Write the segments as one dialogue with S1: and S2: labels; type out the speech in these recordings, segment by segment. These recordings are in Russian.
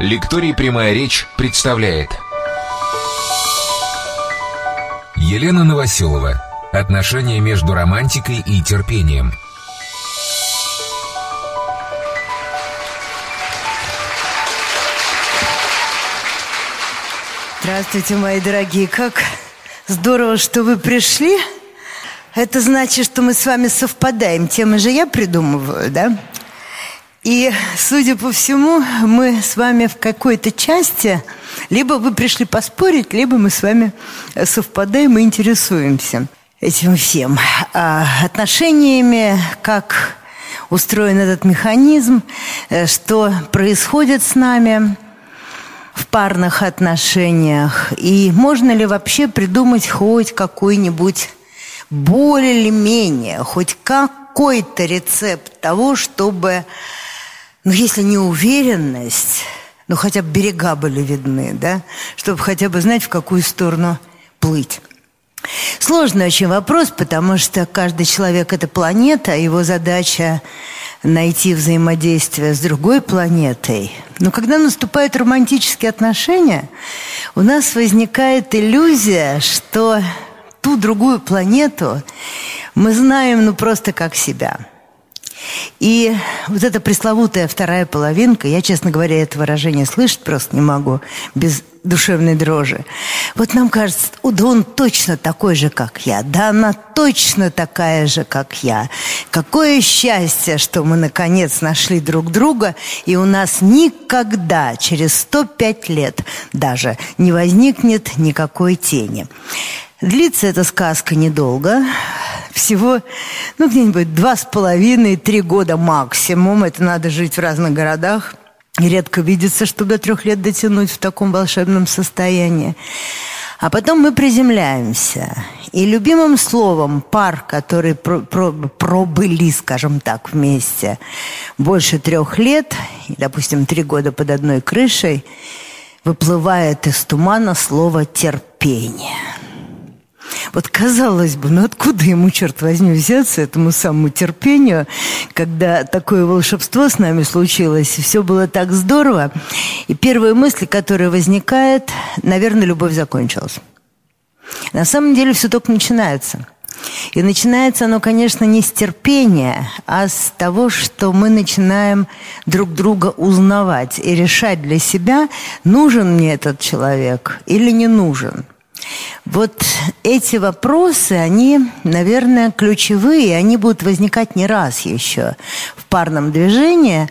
S1: Лекторий «Прямая речь» представляет Елена Новоселова Отношения между романтикой и терпением
S2: Здравствуйте, мои дорогие. Как здорово, что вы пришли. Это значит, что мы с вами совпадаем. Темы же я придумываю, да? И, судя по всему, мы с вами в какой-то части, либо вы пришли поспорить, либо мы с вами совпадаем и интересуемся этим всем. А, отношениями, как устроен этот механизм, э, что происходит с нами в парных отношениях, и можно ли вообще придумать хоть какой-нибудь более или менее, хоть какой-то рецепт того, чтобы ну, если не уверенность, ну, хотя бы берега были видны, да, чтобы хотя бы знать, в какую сторону плыть. Сложный очень вопрос, потому что каждый человек – это планета, его задача найти взаимодействие с другой планетой. Но когда наступают романтические отношения, у нас возникает иллюзия, что ту другую планету мы знаем ну просто как себя – и вот эта пресловутая вторая половинка, я, честно говоря, это выражение слышать просто не могу без душевной дрожи. Вот нам кажется, о, да он точно такой же, как я, да она точно такая же, как я. Какое счастье, что мы наконец нашли друг друга, и у нас никогда, через 105 лет даже, не возникнет никакой тени. Длится эта сказка недолго, всего, ну, где-нибудь два с половиной, три года максимум. Это надо жить в разных городах. И редко видится, чтобы до трех лет дотянуть в таком волшебном состоянии. А потом мы приземляемся. И любимым словом пар, которые про, про, пробыли, скажем так, вместе больше трех лет, допустим, три года под одной крышей, выплывает из тумана слово терпение. Вот казалось бы, ну откуда ему, черт возьми, взяться, этому самому терпению, когда такое волшебство с нами случилось, и все было так здорово. И первая мысль, которая возникает, наверное, любовь закончилась. На самом деле все только начинается. И начинается оно, конечно, не с терпения, а с того, что мы начинаем друг друга узнавать и решать для себя, нужен мне этот человек или не нужен – вот эти вопросы, они, наверное, ключевые, они будут возникать не раз еще в парном движении.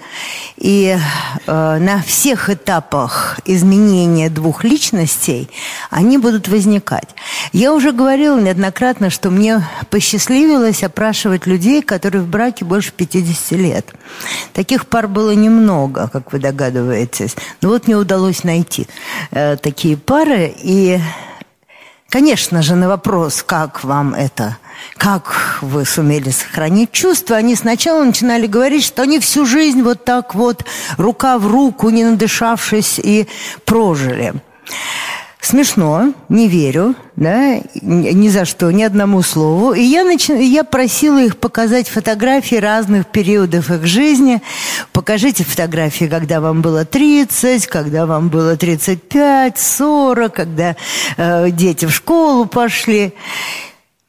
S2: И э, на всех этапах изменения двух личностей они будут возникать. Я уже говорила неоднократно, что мне посчастливилось опрашивать людей, которые в браке больше 50 лет. Таких пар было немного, как вы догадываетесь. Но вот мне удалось найти э, такие пары, и Конечно же, на вопрос, как вам это, как вы сумели сохранить чувства, они сначала начинали говорить, что они всю жизнь вот так вот, рука в руку, не надышавшись, и прожили. Смешно, не верю, да, ни за что, ни одному слову. И я, нач... я просила их показать фотографии разных периодов их жизни. Покажите фотографии, когда вам было 30, когда вам было 35, 40, когда э, дети в школу пошли.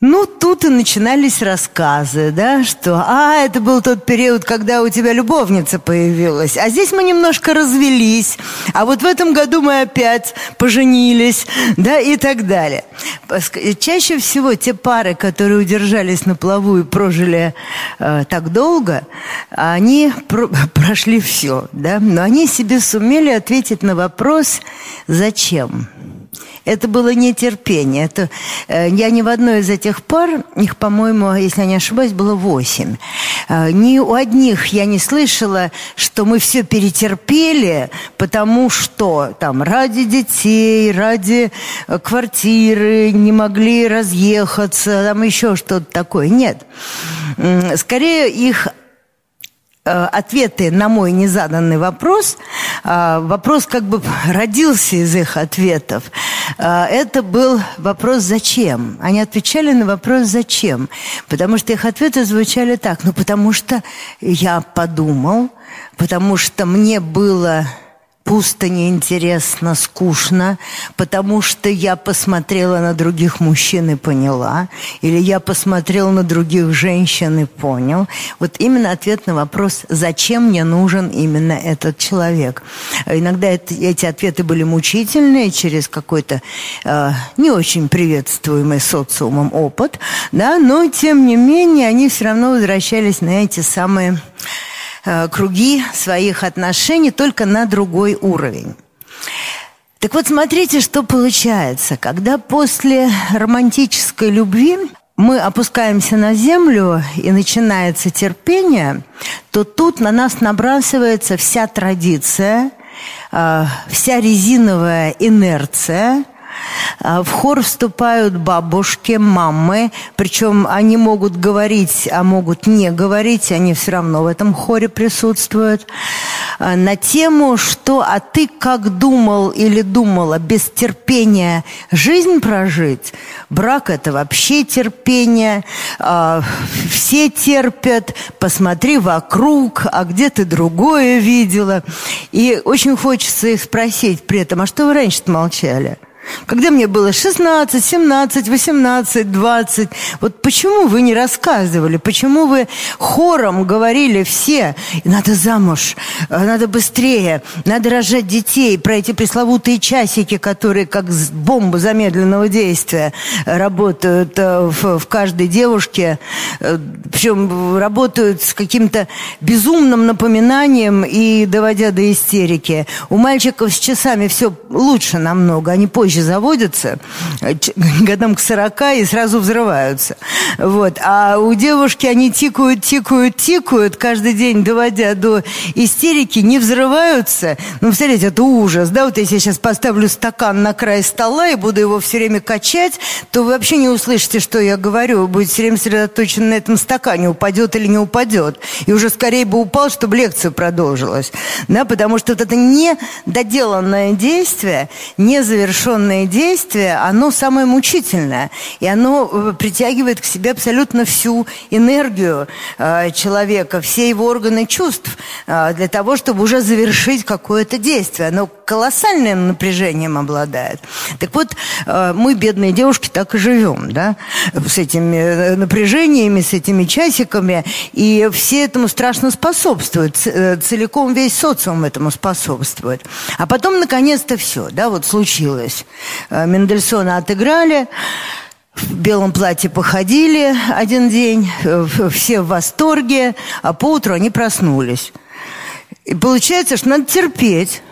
S2: Ну, тут и начинались рассказы, да, что, а, это был тот период, когда у тебя любовница появилась, а здесь мы немножко развелись, а вот в этом году мы опять поженились, да, и так далее. Чаще всего те пары, которые удержались на плаву и прожили э, так долго, они про прошли все, да, но они себе сумели ответить на вопрос «Зачем?». Это было нетерпение. Это, э, я ни в одной из этих пар, их, по-моему, если я не ошибаюсь, было восемь. Э, ни у одних я не слышала, что мы все перетерпели, потому что там ради детей, ради э, квартиры не могли разъехаться, там еще что-то такое. Нет. Скорее их ответы на мой незаданный вопрос, э, вопрос как бы родился из их ответов, э, это был вопрос «зачем?». Они отвечали на вопрос «зачем?», потому что их ответы звучали так, ну потому что я подумал, потому что мне было пусто, неинтересно, скучно, потому что я посмотрела на других мужчин и поняла, или я посмотрел на других женщин и понял. Вот именно ответ на вопрос, зачем мне нужен именно этот человек. Иногда это, эти ответы были мучительные через какой-то э, не очень приветствуемый социумом опыт, да, но тем не менее они все равно возвращались на эти самые круги своих отношений только на другой уровень. Так вот, смотрите, что получается. Когда после романтической любви мы опускаемся на землю и начинается терпение, то тут на нас набрасывается вся традиция, э, вся резиновая инерция – в хор вступают бабушки, мамы, причем они могут говорить, а могут не говорить, они все равно в этом хоре присутствуют, а, на тему, что «а ты как думал или думала без терпения жизнь прожить?» Брак – это вообще терпение, а, все терпят, посмотри вокруг, а где ты другое видела? И очень хочется их спросить при этом, а что вы раньше-то молчали? Когда мне было 16, 17, 18, 20, вот почему вы не рассказывали, почему вы хором говорили все, надо замуж, э, надо быстрее, надо рожать детей, про эти пресловутые часики, которые как бомба замедленного действия работают э, в, в каждой девушке, э, причем работают с каким-то безумным напоминанием и доводя до истерики. У мальчиков с часами все лучше намного, они позже позже заводятся, э, годам к 40 и сразу взрываются. Вот. А у девушки они тикают, тикают, тикают, каждый день доводя до истерики, не взрываются. Ну, представляете, это ужас, да? Вот если я сейчас поставлю стакан на край стола и буду его все время качать, то вы вообще не услышите, что я говорю. Вы будете все время сосредоточены на этом стакане, упадет или не упадет. И уже скорее бы упал, чтобы лекция продолжилась. Да? Потому что вот это недоделанное действие, незавершенное определенное действие, оно самое мучительное. И оно э, притягивает к себе абсолютно всю энергию э, человека, все его органы чувств э, для того, чтобы уже завершить какое-то действие. Оно колоссальным напряжением обладает. Так вот, э, мы, бедные девушки, так и живем, да, с этими э, напряжениями, с этими часиками, и все этому страшно способствуют. Э, целиком весь социум этому способствует. А потом, наконец-то, все, да, вот случилось. Э, Мендельсона отыграли, в белом платье походили один день, э, все в восторге, а поутру они проснулись. И получается, что надо терпеть.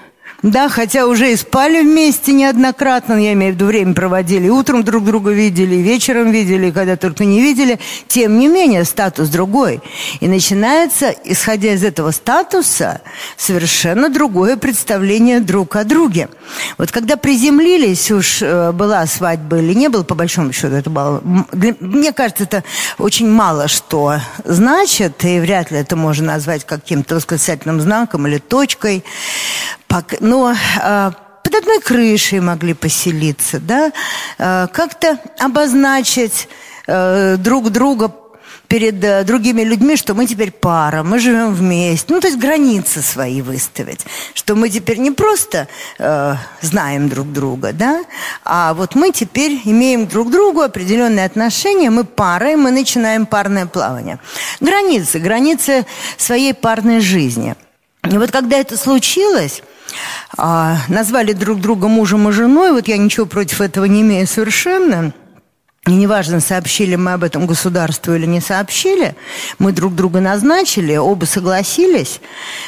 S2: Да, хотя уже и спали вместе неоднократно, я имею в виду, время проводили, утром друг друга видели, вечером видели, когда только не видели. Тем не менее, статус другой. И начинается, исходя из этого статуса, совершенно другое представление друг о друге. Вот когда приземлились, уж э, была свадьба или не было, по большому счету, это было... Мне кажется, это очень мало что значит, и вряд ли это можно назвать каким-то восклицательным знаком или точкой но э, под одной крышей могли поселиться, да, э, как-то обозначить э, друг друга перед э, другими людьми, что мы теперь пара, мы живем вместе. Ну, то есть границы свои выставить. Что мы теперь не просто э, знаем друг друга, да, а вот мы теперь имеем друг другу определенные отношения, мы пара, и мы начинаем парное плавание. Границы, границы своей парной жизни. И вот когда это случилось, а, назвали друг друга мужем и женой, вот я ничего против этого не имею совершенно. И неважно, сообщили мы об этом государству или не сообщили, мы друг друга назначили, оба согласились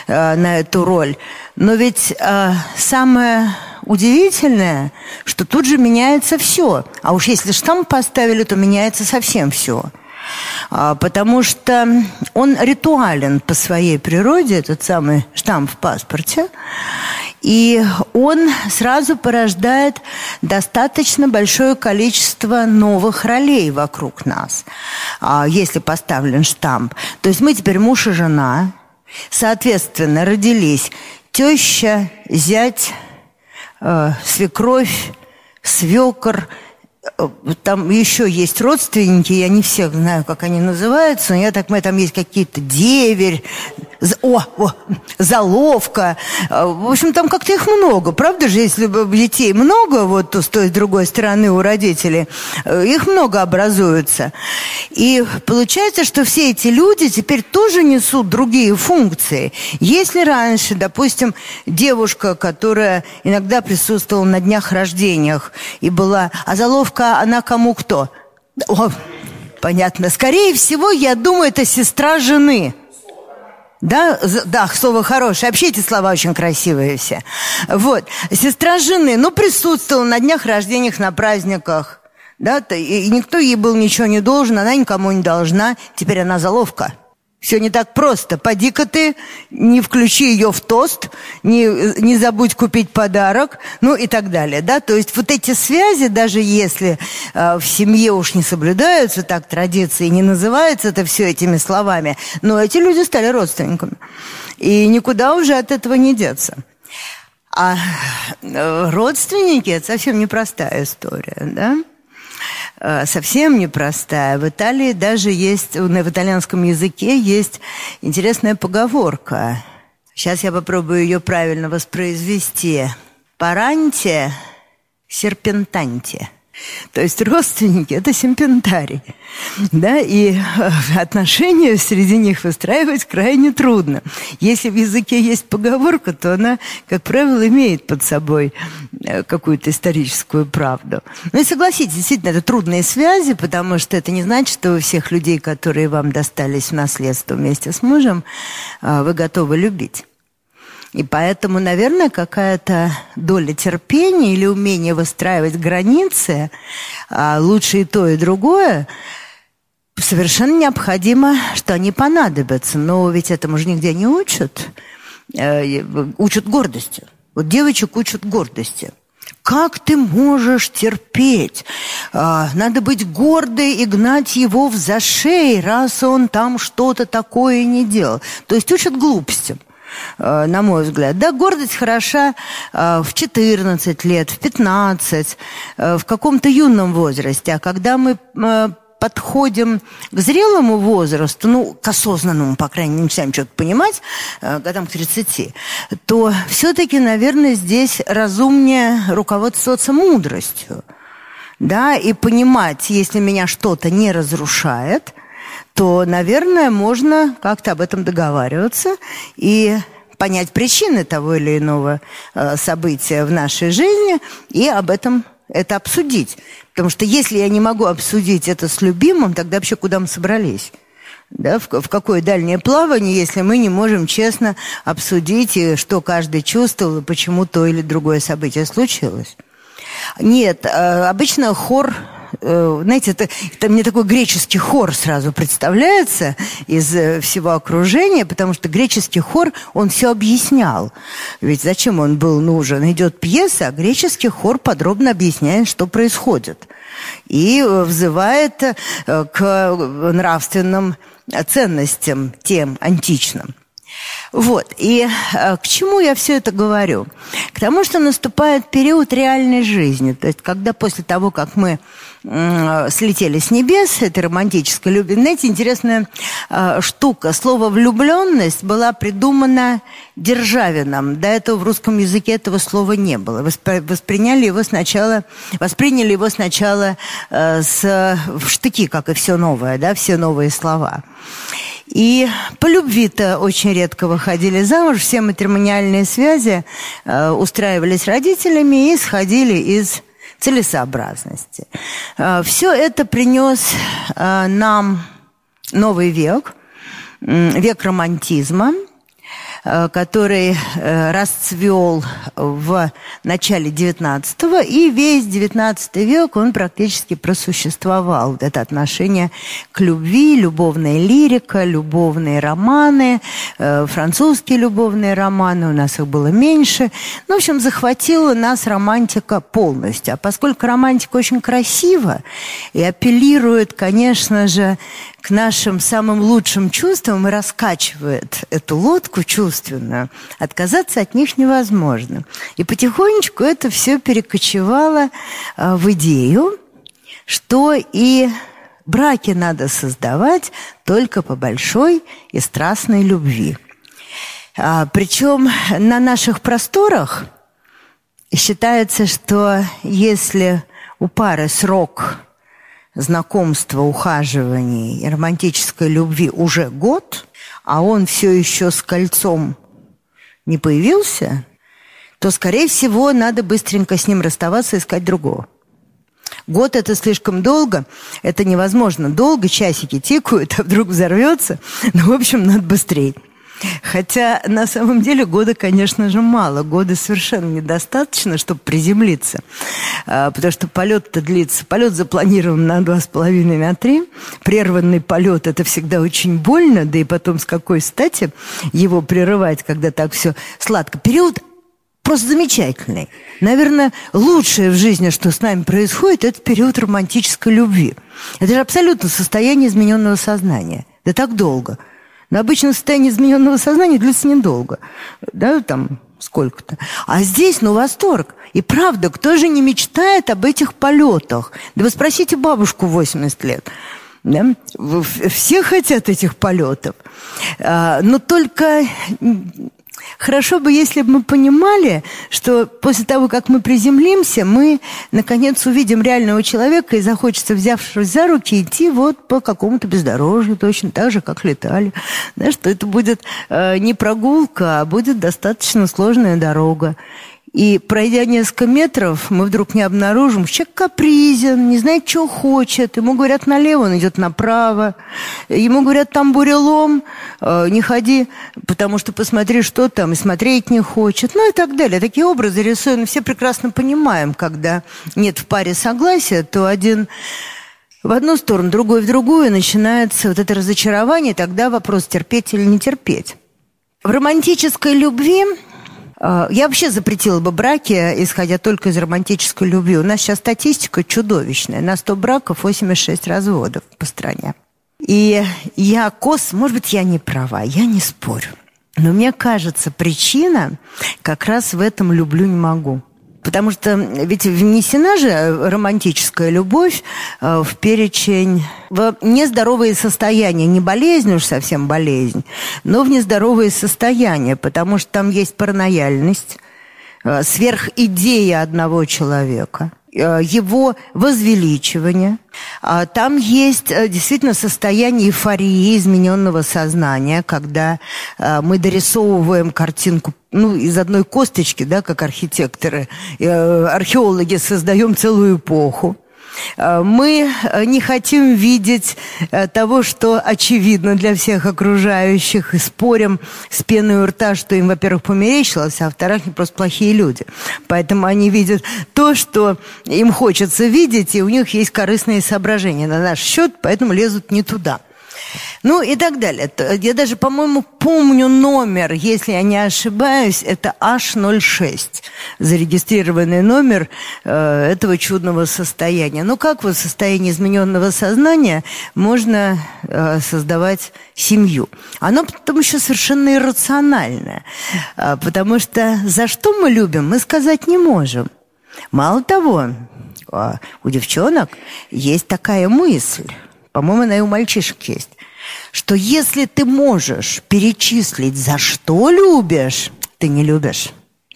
S2: э, на эту роль. Но ведь э, самое удивительное, что тут же меняется все. А уж если штамп поставили, то меняется совсем все. А, потому что он ритуален по своей природе, этот самый штамп в паспорте, и он сразу порождает достаточно большое количество новых ролей вокруг нас, а, если поставлен штамп. То есть мы теперь муж и жена, соответственно, родились теща, зять, э, свекровь, свекор – там еще есть родственники, я не всех знаю, как они называются, но я так понимаю, там есть какие-то деверь, о, о, заловка. А, в общем, там как-то их много. Правда же, если детей много, вот с той с другой стороны у родителей, э, их много образуется. И получается, что все эти люди теперь тоже несут другие функции. Если раньше, допустим, девушка, которая иногда присутствовала на днях рождениях и была, а заловка, она кому кто? О, понятно. Скорее всего, я думаю, это сестра жены. Да, да, слово хорошее. Вообще эти слова очень красивые все. Вот. Сестра жены, ну, присутствовала на днях рождениях, на праздниках. Да, и никто ей был ничего не должен, она никому не должна. Теперь она заловка. Все не так просто. Поди-ка ты, не включи ее в тост, не, не забудь купить подарок, ну и так далее. Да? То есть вот эти связи, даже если э, в семье уж не соблюдаются так традиции, не называется это все этими словами, но эти люди стали родственниками. И никуда уже от этого не деться. А э, родственники – это совсем непростая история, да? Э, совсем непростая. В Италии даже есть, в итальянском языке есть интересная поговорка. Сейчас я попробую ее правильно воспроизвести. Паранте серпентанте – то есть родственники – это симпентарий. Да, и э, отношения среди них выстраивать крайне трудно. Если в языке есть поговорка, то она, как правило, имеет под собой э, какую-то историческую правду. Ну и согласитесь, действительно, это трудные связи, потому что это не значит, что у всех людей, которые вам достались в наследство вместе с мужем, э, вы готовы любить. И поэтому, наверное, какая-то доля терпения или умения выстраивать границы, а лучше и то, и другое, совершенно необходимо, что они понадобятся. Но ведь этому же нигде не учат. Э, учат гордости. Вот девочек учат гордости. Как ты можешь терпеть? А, надо быть гордой и гнать его в зашей, раз он там что-то такое не делал. То есть учат глупостям. Э, на мой взгляд. Да, гордость хороша э, в 14 лет, в 15, э, в каком-то юном возрасте. А когда мы подходим к зрелому возрасту, ну, к осознанному, по крайней мере, начинаем что-то понимать, годам к 30, то все-таки, наверное, здесь разумнее руководствоваться мудростью. Да, и понимать, если меня что-то не разрушает, то, наверное, можно как-то об этом договариваться и понять причины того или иного э, события в нашей жизни и об этом это обсудить. Потому что если я не могу обсудить это с любимым, тогда вообще куда мы собрались? Да, в, в какое дальнее плавание, если мы не можем честно обсудить, что каждый чувствовал, и почему то или другое событие случилось. Нет, э, обычно хор знаете, это, это мне такой греческий хор сразу представляется из э, всего окружения, потому что греческий хор, он все объяснял. Ведь зачем он был нужен? Идет пьеса, а греческий хор подробно объясняет, что происходит. И э, взывает к нравственным ценностям тем античным. Вот. И э, к чему я все это говорю? К тому, что наступает период реальной жизни. То есть, когда после того, как мы э, слетели с небес, это романтическая любовь. Знаете, интересная э, штука. Слово «влюбленность» была придумана Державином. До этого в русском языке этого слова не было. Воспри восприняли его сначала, восприняли его сначала э, с, в штыки, как и все новое, да, все новые слова. И по любви-то очень редко выходили замуж, все матримониальные связи э, устраивались родителями и сходили из целесообразности. Э, все это принес э, нам новый век, век романтизма – который э, расцвел в начале XIX, и весь XIX век он практически просуществовал. Вот это отношение к любви, любовная лирика, любовные романы, э, французские любовные романы, у нас их было меньше. Ну, в общем, захватила нас романтика полностью. А поскольку романтика очень красива и апеллирует, конечно же, к нашим самым лучшим чувствам и раскачивает эту лодку чувственную, отказаться от них невозможно. И потихонечку это все перекочевало а, в идею, что и браки надо создавать только по большой и страстной любви. А, причем на наших просторах считается, что если у пары срок знакомства, ухаживаний и романтической любви уже год, а он все еще с кольцом не появился, то, скорее всего, надо быстренько с ним расставаться и искать другого. Год – это слишком долго, это невозможно долго, часики тикают, а вдруг взорвется. Ну, в общем, надо быстрее. Хотя на самом деле года, конечно же, мало. Года совершенно недостаточно, чтобы приземлиться. А, потому что полет-то длится. Полет запланирован на два с половиной, на три. Прерванный полет – это всегда очень больно. Да и потом с какой стати его прерывать, когда так все сладко. Период просто замечательный. Наверное, лучшее в жизни, что с нами происходит, это период романтической любви. Это же абсолютно состояние измененного сознания. Да так долго – но обычно состояние измененного сознания длится недолго. Да, там сколько-то. А здесь, ну, восторг. И правда, кто же не мечтает об этих полетах? Да вы спросите бабушку 80 лет. Да? Все хотят этих полетов. А, но только Хорошо бы, если бы мы понимали, что после того, как мы приземлимся, мы, наконец, увидим реального человека и захочется, взявшись за руки, идти вот по какому-то бездорожью, точно так же, как летали. Да, что это будет э, не прогулка, а будет достаточно сложная дорога. И пройдя несколько метров, мы вдруг не обнаружим, что человек капризен, не знает, что хочет. Ему говорят налево, он идет направо. Ему говорят, там бурелом, э, не ходи, потому что посмотри, что там, и смотреть не хочет. Ну и так далее. Такие образы рисуем. Все прекрасно понимаем, когда нет в паре согласия, то один в одну сторону, другой в другую, начинается вот это разочарование, тогда вопрос терпеть или не терпеть. В романтической любви я вообще запретила бы браки, исходя только из романтической любви. У нас сейчас статистика чудовищная. На 100 браков 86 разводов по стране. И я кос, может быть, я не права, я не спорю. Но мне кажется, причина как раз в этом «люблю не могу». Потому что ведь внесена же романтическая любовь э, в перечень, в нездоровые состояния, не болезнь уж совсем болезнь, но в нездоровые состояния, потому что там есть паранояльность, э, сверхидея одного человека, его возвеличивание. А там есть э, действительно состояние эйфории измененного сознания, когда э, мы дорисовываем картинку ну, из одной косточки, да, как архитекторы, археологи создаем целую эпоху. Э, мы э, не хотим видеть э, того, что очевидно для всех окружающих, и спорим с пеной у рта, что им, во-первых, померещилось, а во-вторых, они просто плохие люди. Поэтому они видят то, что им хочется видеть, и у них есть корыстные соображения на наш счет, поэтому лезут не туда. Ну и так далее. Я даже, по-моему, помню номер, если я не ошибаюсь, это H06, зарегистрированный номер э, этого чудного состояния. Ну как вот в состоянии измененного сознания можно э, создавать семью? Оно потом еще совершенно иррациональное, э, потому что за что мы любим, мы сказать не можем. Мало того, э, у девчонок есть такая мысль, по-моему, она и у мальчишек есть что если ты можешь перечислить, за что любишь, ты не любишь.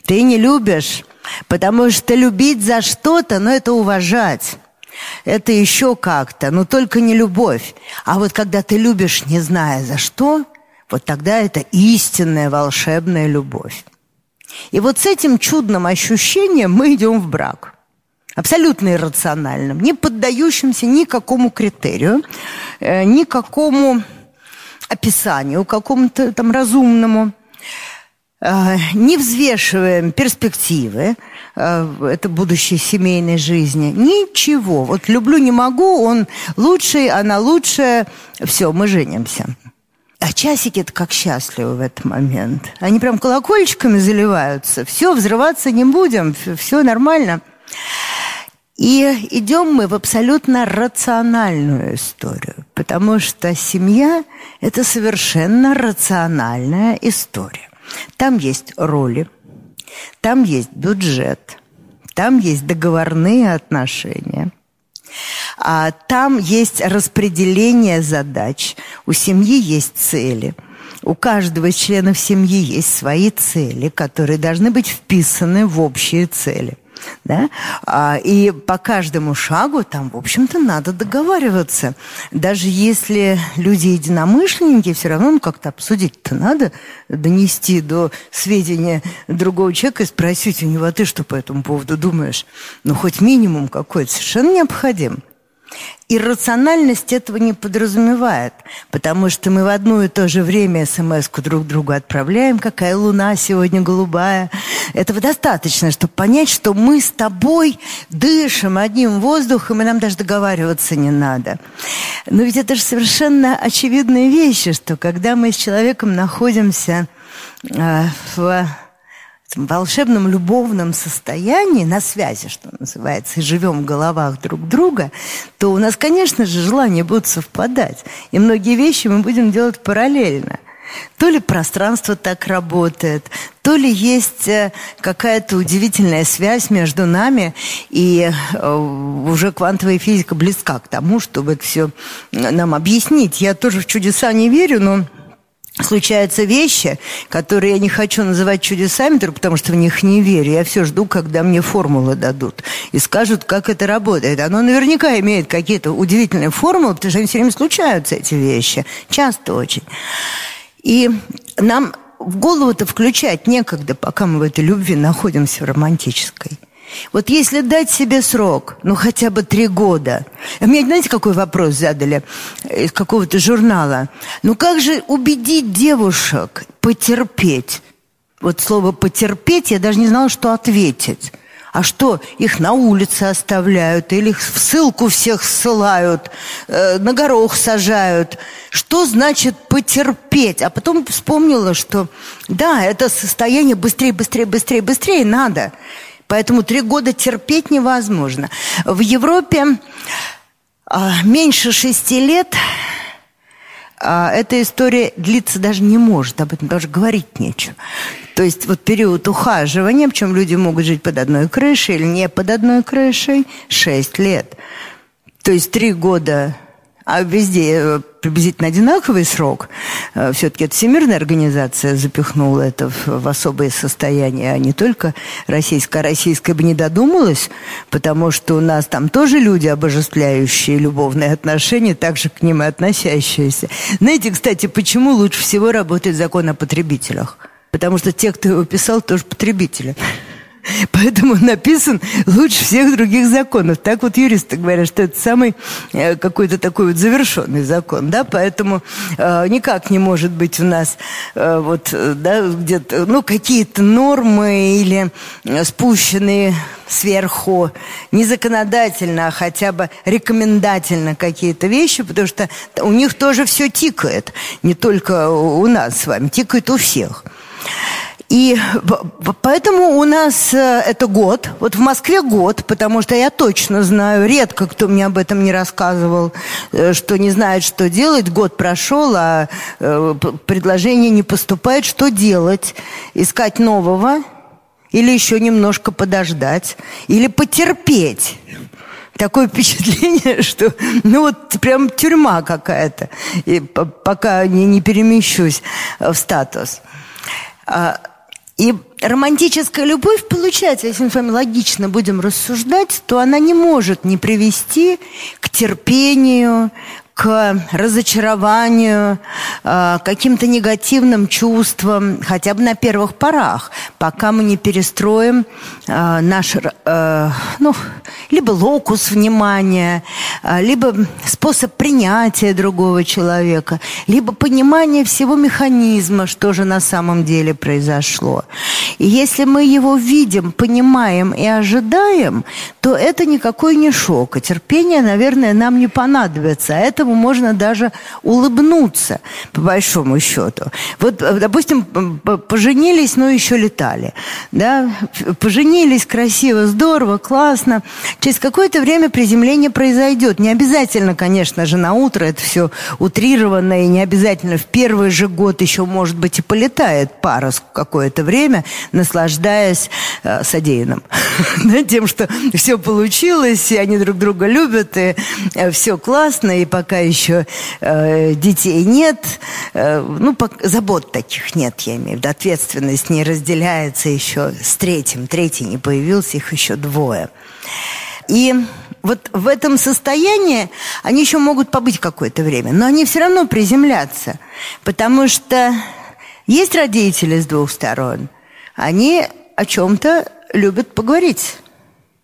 S2: Ты не любишь, потому что любить за что-то, ну, это уважать. Это еще как-то, но только не любовь. А вот когда ты любишь, не зная за что, вот тогда это истинная волшебная любовь. И вот с этим чудным ощущением мы идем в брак. Абсолютно иррациональным, не поддающимся никакому критерию, э, никакому описанию какому-то там разумному, э, не взвешиваем перспективы, э, это будущей семейной жизни. Ничего. Вот люблю, не могу, он лучший, она лучшая. Все, мы женимся. А часики-то как счастливы в этот момент. Они прям колокольчиками заливаются. Все, взрываться не будем, все нормально. И идем мы в абсолютно рациональную историю, потому что семья – это совершенно рациональная история. Там есть роли, там есть бюджет, там есть договорные отношения. А там есть распределение задач, у семьи есть цели – у каждого из членов семьи есть свои цели, которые должны быть вписаны в общие цели. Да? А, и по каждому шагу там, в общем-то, надо договариваться. Даже если люди единомышленники, все равно ну, как-то обсудить-то надо, донести до сведения другого человека и спросить у него, а ты что по этому поводу думаешь? Ну, хоть минимум какой-то совершенно необходим. Иррациональность этого не подразумевает, потому что мы в одно и то же время смс друг другу отправляем, какая луна сегодня голубая. Этого достаточно, чтобы понять, что мы с тобой дышим одним воздухом, и нам даже договариваться не надо. Но ведь это же совершенно очевидные вещи, что когда мы с человеком находимся э, в волшебном любовном состоянии, на связи, что называется, и живем в головах друг друга, то у нас, конечно же, желания будут совпадать. И многие вещи мы будем делать параллельно. То ли пространство так работает, то ли есть э, какая-то удивительная связь между нами, и э, уже квантовая физика близка к тому, чтобы это все нам объяснить. Я тоже в чудеса не верю, но случаются вещи, которые я не хочу называть чудесами, потому что в них не верю. Я все жду, когда мне формулы дадут и скажут, как это работает. Оно наверняка имеет какие-то удивительные формулы, потому что они все время случаются, эти вещи. Часто очень. И нам в голову-то включать некогда, пока мы в этой любви находимся в романтической. Вот если дать себе срок, ну хотя бы три года. А мне, знаете, какой вопрос задали из какого-то журнала? Ну как же убедить девушек потерпеть? Вот слово «потерпеть» я даже не знала, что ответить. А что, их на улице оставляют, или их в ссылку всех ссылают, э, на горох сажают? Что значит потерпеть? А потом вспомнила, что да, это состояние быстрее, быстрее, быстрее, быстрее надо. Поэтому три года терпеть невозможно. В Европе а, меньше шести лет а, эта история длиться даже не может, об этом даже говорить нечего. То есть вот период ухаживания, причем люди могут жить под одной крышей или не под одной крышей, шесть лет. То есть три года а везде э, приблизительно одинаковый срок. Э, Все-таки это Всемирная организация запихнула это в, особое состояние, а не только российская. Российская бы не додумалась, потому что у нас там тоже люди, обожествляющие любовные отношения, также к ним и относящиеся. Знаете, кстати, почему лучше всего работает закон о потребителях? Потому что те, кто его писал, тоже потребители. Поэтому написан лучше всех других законов. Так вот юристы говорят, что это самый э, какой-то такой вот завершенный закон, да, поэтому э, никак не может быть у нас э, вот, э, да, где-то, ну, какие-то нормы или спущенные сверху, не законодательно, а хотя бы рекомендательно какие-то вещи, потому что у них тоже все тикает, не только у нас с вами, тикает у всех. И поэтому у нас э, это год. Вот в Москве год, потому что я точно знаю, редко кто мне об этом не рассказывал, э, что не знает, что делать. Год прошел, а э, предложение не поступает. Что делать? Искать нового? Или еще немножко подождать? Или потерпеть? такое впечатление, что ну вот прям тюрьма какая-то, и пока не, не перемещусь в статус. А, и романтическая любовь, получается, если мы с вами логично будем рассуждать, то она не может не привести к терпению, к разочарованию, э, каким-то негативным чувствам, хотя бы на первых порах, пока мы не перестроим э, наш, э, ну, либо локус внимания, либо способ принятия другого человека, либо понимание всего механизма, что же на самом деле произошло. И если мы его видим, понимаем и ожидаем, то это никакой не шок. И терпение, наверное, нам не понадобится. А это этому можно даже улыбнуться, по большому счету. Вот, э, допустим, поженились, но еще летали. Да? Поженились красиво, здорово, классно. Через какое-то время приземление произойдет. Не обязательно, конечно же, на утро это все утрированно, и не обязательно в первый же год еще, может быть, и полетает пара какое-то время, наслаждаясь э, содеянным. Тем, что все получилось, и они друг друга любят, и э, все классно, и пока еще э, детей нет, э, ну, забот таких нет, я имею в виду, ответственность не разделяется еще с третьим, третий не появился, их еще двое. И вот в этом состоянии они еще могут побыть какое-то время, но они все равно приземлятся, потому что есть родители с двух сторон, они о чем-то любят поговорить.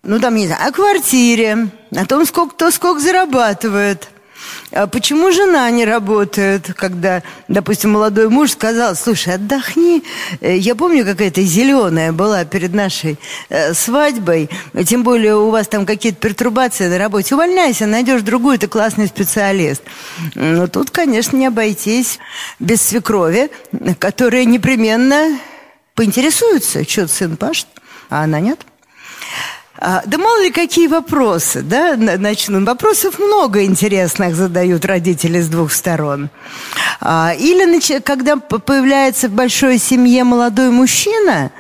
S2: Ну, там, не знаю, о квартире, о том, сколько кто сколько зарабатывает – а почему жена не работает, когда, допустим, молодой муж сказал, слушай, отдохни. Э, я помню, какая-то зеленая была перед нашей э, свадьбой, тем более у вас там какие-то пертурбации на работе. Увольняйся, найдешь другую, ты классный специалист. Но тут, конечно, не обойтись без свекрови, которая непременно поинтересуется, что сын пашет, а она нет. А, да мало ли какие вопросы, да, начнут. Вопросов много интересных задают родители с двух сторон. А, или когда появляется в большой семье молодой мужчина,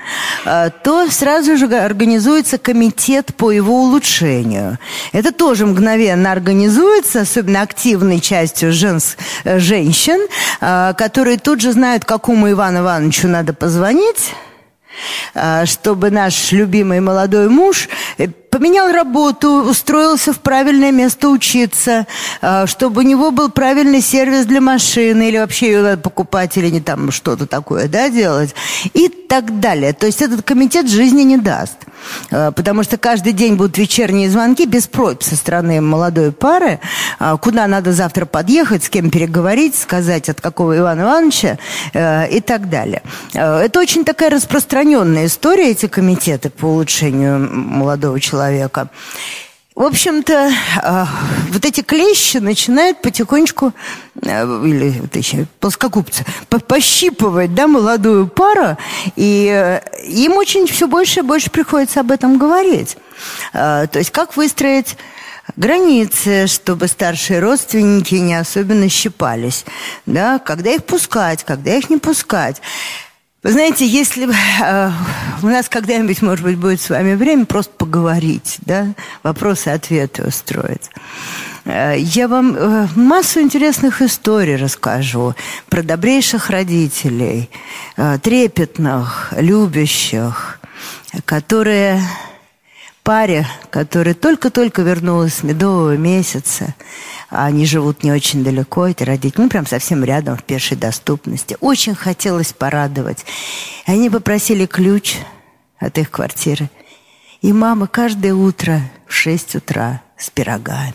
S2: а, то сразу же организуется комитет по его улучшению. Это тоже мгновенно организуется, особенно активной частью женс, женщин, которые тут же знают, какому Ивану Ивановичу надо позвонить, чтобы наш любимый молодой муж э, поменял работу, устроился в правильное место учиться, а, чтобы у него был правильный сервис для машины, или вообще ее надо покупать, или не там что-то такое, да, делать, и так далее. То есть этот комитет жизни не даст. А, потому что каждый день будут вечерние звонки без просьб со стороны молодой пары, а, куда надо завтра подъехать, с кем переговорить, сказать, от какого Ивана Ивановича э, и так далее. Это очень такая распространенная история, эти комитеты по улучшению молодого человека человека. В общем-то, э, вот эти клещи начинают потихонечку, э, или эти плоскогубцы, пощипывать да, молодую пару, и э, им очень все больше и больше приходится об этом говорить. То есть как выстроить границы, чтобы старшие родственники не особенно щипались, да, когда их пускать, когда их не пускать. Вы знаете, если э, у нас когда-нибудь, может быть, будет с вами время просто поговорить, да, вопросы-ответы устроить. Э, я вам э, массу интересных историй расскажу про добрейших родителей, э, трепетных, любящих, которые паре, которая только-только вернулась с медового месяца, они живут не очень далеко, эти родители, ну, прям совсем рядом, в пешей доступности. Очень хотелось порадовать. Они попросили ключ от их квартиры. И мама каждое утро в 6 утра с пирогами.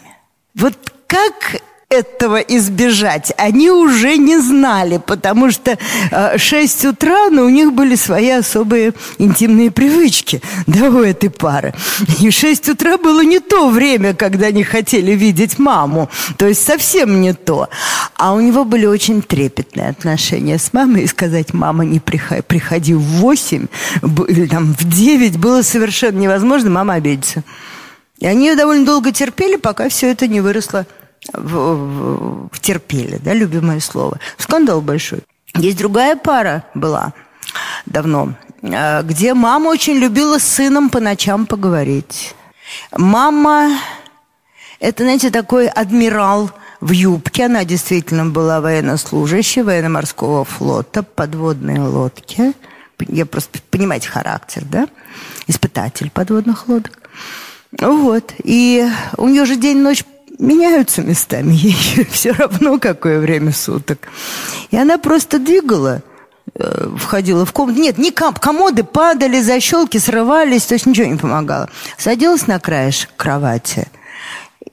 S2: Вот как этого избежать, они уже не знали, потому что э, 6 утра, но у них были свои особые интимные привычки, да, у этой пары. И 6 утра было не то время, когда они хотели видеть маму, то есть совсем не то. А у него были очень трепетные отношения с мамой, и сказать, мама, не приходи, приходи в 8 или там в 9 было совершенно невозможно, мама обидится. И они довольно долго терпели, пока все это не выросло в, в, в терпели, да, любимое слово. Скандал большой. Есть другая пара была давно, э, где мама очень любила с сыном по ночам поговорить. Мама, это, знаете, такой адмирал в юбке. Она действительно была военнослужащей военно-морского флота, подводные лодки. Я просто, понимаете, характер, да? Испытатель подводных лодок. Вот. И у нее же день-ночь меняются местами, ей все равно какое время суток. И она просто двигала, э, входила в комнату. Нет, не кап, комоды падали, защелки срывались, то есть ничего не помогало. Садилась на краешек кровати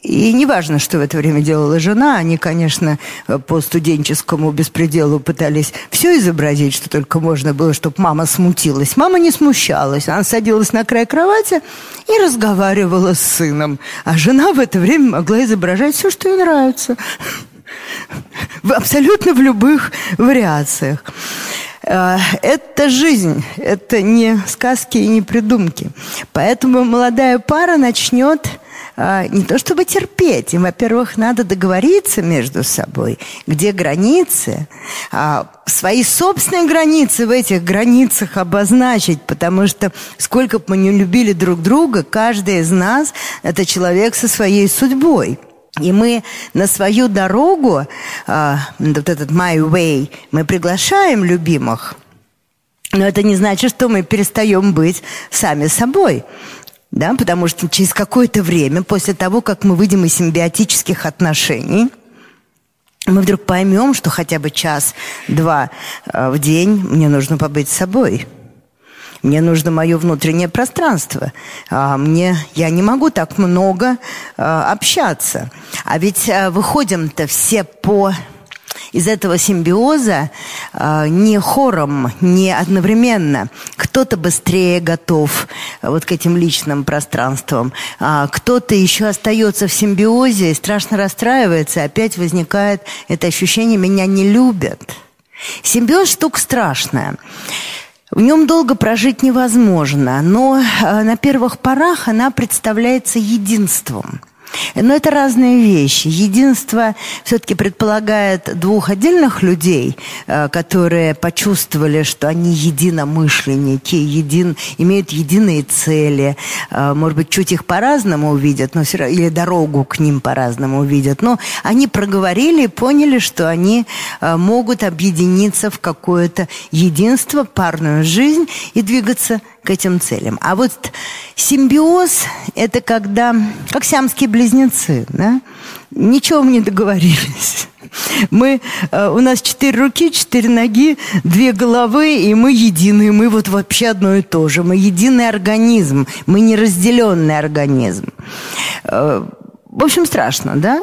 S2: И неважно, что в это время делала жена, они, конечно, по студенческому беспределу пытались все изобразить, что только можно было, чтобы мама смутилась. Мама не смущалась, она садилась на край кровати и разговаривала с сыном. А жена в это время могла изображать все, что ей нравится. Абсолютно в любых вариациях. Э, это жизнь, это не сказки и не придумки. Поэтому молодая пара начнет а, не то чтобы терпеть. Им, во-первых, надо договориться между собой, где границы, а, свои собственные границы в этих границах обозначить, потому что сколько бы мы не любили друг друга, каждый из нас – это человек со своей судьбой. И мы на свою дорогу, а, вот этот my way, мы приглашаем любимых, но это не значит, что мы перестаем быть сами собой да, потому что через какое-то время, после того, как мы выйдем из симбиотических отношений, мы вдруг поймем, что хотя бы час-два э, в день мне нужно побыть собой. Мне нужно мое внутреннее пространство. А мне, я не могу так много э, общаться. А ведь э, выходим-то все по из этого симбиоза э, не хором, не одновременно. Кто-то быстрее готов э, вот к этим личным пространствам, а кто-то еще остается в симбиозе и страшно расстраивается, опять возникает это ощущение «меня не любят». Симбиоз штука страшная. В нем долго прожить невозможно, но э, на первых порах она представляется единством – но это разные вещи. Единство все-таки предполагает двух отдельных людей, э, которые почувствовали, что они единомышленники, един, имеют единые цели. Э, может быть, чуть их по-разному увидят, но все равно, или дорогу к ним по-разному увидят. Но они проговорили и поняли, что они э, могут объединиться в какое-то единство, парную жизнь и двигаться к этим целям. А вот симбиоз – это когда, как сиамские близнецы, да? Ничего мы не договорились. Мы, э, у нас четыре руки, четыре ноги, две головы, и мы единые, мы вот вообще одно и то же. Мы единый организм, мы неразделенный организм. Э, в общем, страшно, да?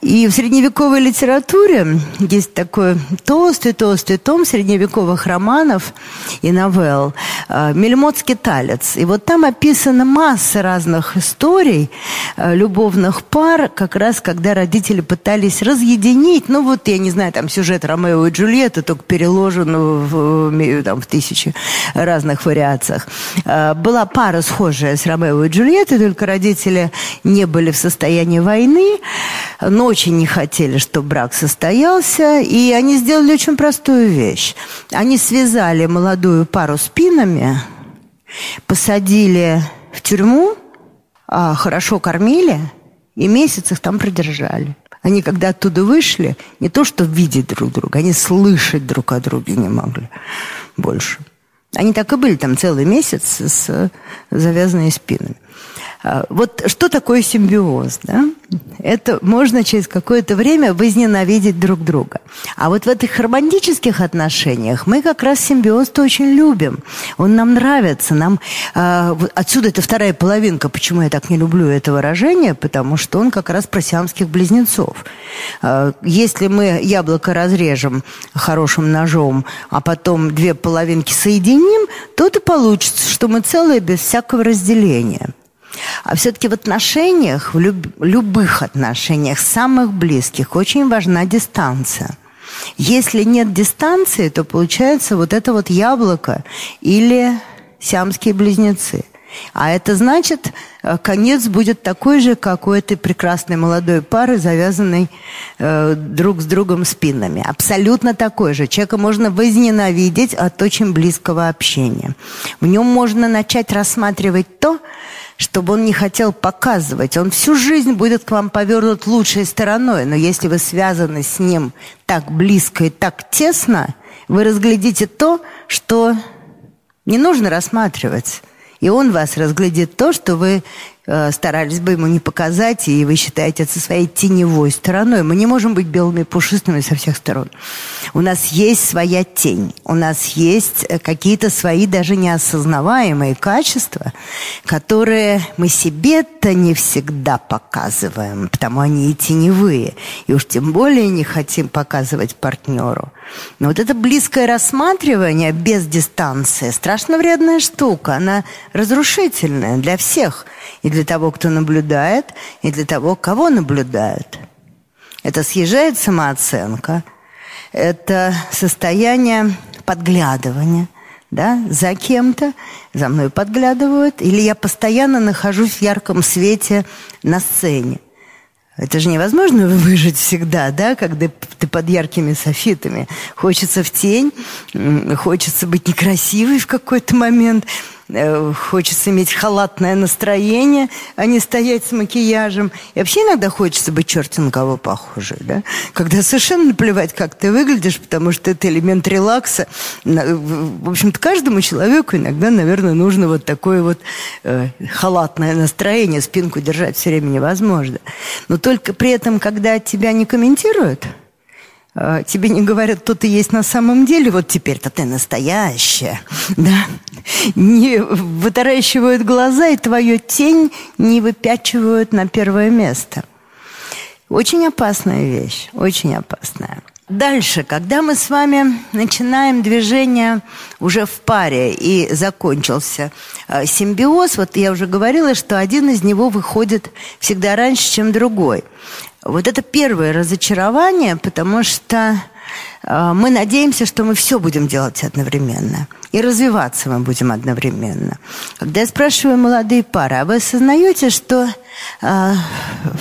S2: И в средневековой литературе есть такой толстый-толстый том средневековых романов и новелл э, «Мельмотский талец». И вот там описана масса разных историй э, любовных пар, как раз когда родители пытались разъединить, ну вот, я не знаю, там сюжет Ромео и Джульетты, только переложен в, там, в тысячи разных вариациях. Э, была пара схожая с Ромео и Джульеттой, только родители не были в состоянии войны, но очень не хотели, чтобы брак состоялся, и они сделали очень простую вещь. Они связали молодую пару спинами, посадили в тюрьму, а хорошо кормили и месяц их там продержали. Они, когда оттуда вышли, не то что видеть друг друга, они слышать друг о друге не могли больше. Они так и были там целый месяц с завязанными спинами. А, вот что такое симбиоз? Да? Это можно через какое-то время возненавидеть друг друга. А вот в этих романтических отношениях мы как раз симбиоз-то очень любим. Он нам нравится. Нам, э, отсюда это вторая половинка. Почему я так не люблю это выражение? Потому что он как раз про сиамских близнецов. Э, если мы яблоко разрежем хорошим ножом, а потом две половинки соединим, то это получится, что мы целые без всякого разделения. А все-таки в отношениях, в люб, любых отношениях, самых близких, очень важна дистанция. Если нет дистанции, то получается вот это вот яблоко или сиамские близнецы. А это значит, э, конец будет такой же, как у этой прекрасной молодой пары, завязанной э, друг с другом спинами. Абсолютно такой же. Человека можно возненавидеть от очень близкого общения. В нем можно начать рассматривать то, чтобы он не хотел показывать. Он всю жизнь будет к вам повернут лучшей стороной, но если вы связаны с ним так близко и так тесно, вы разглядите то, что не нужно рассматривать. И он вас разглядит то, что вы старались бы ему не показать, и вы считаете это своей теневой стороной. Мы не можем быть белыми пушистыми со всех сторон. У нас есть своя тень, у нас есть э, какие-то свои даже неосознаваемые качества, которые мы себе-то не всегда показываем, потому они и теневые, и уж тем более не хотим показывать партнеру. Но вот это близкое рассматривание без дистанции страшно вредная штука. Она разрушительная для всех. И для того, кто наблюдает, и для того, кого наблюдают. Это съезжает самооценка. Это состояние подглядывания да, за кем-то, за мной подглядывают, или я постоянно нахожусь в ярком свете на сцене. Это же невозможно выжить всегда, да, когда ты под яркими софитами. Хочется в тень, хочется быть некрасивой в какой-то момент – Э, хочется иметь халатное настроение, а не стоять с макияжем. И вообще иногда хочется быть черти похожей, да? Когда совершенно наплевать, как ты выглядишь, потому что это элемент релакса. В общем-то, каждому человеку иногда, наверное, нужно вот такое вот э, халатное настроение, спинку держать все время невозможно. Но только при этом, когда тебя не комментируют, тебе не говорят, кто ты есть на самом деле, вот теперь-то ты настоящая, да, не вытаращивают глаза и твою тень не выпячивают на первое место. Очень опасная вещь, очень опасная. Дальше, когда мы с вами начинаем движение уже в паре и закончился э, симбиоз, вот я уже говорила, что один из него выходит всегда раньше, чем другой. Вот это первое разочарование, потому что э, мы надеемся, что мы все будем делать одновременно. И развиваться мы будем одновременно. Когда я спрашиваю молодые пары, а вы осознаете, что э,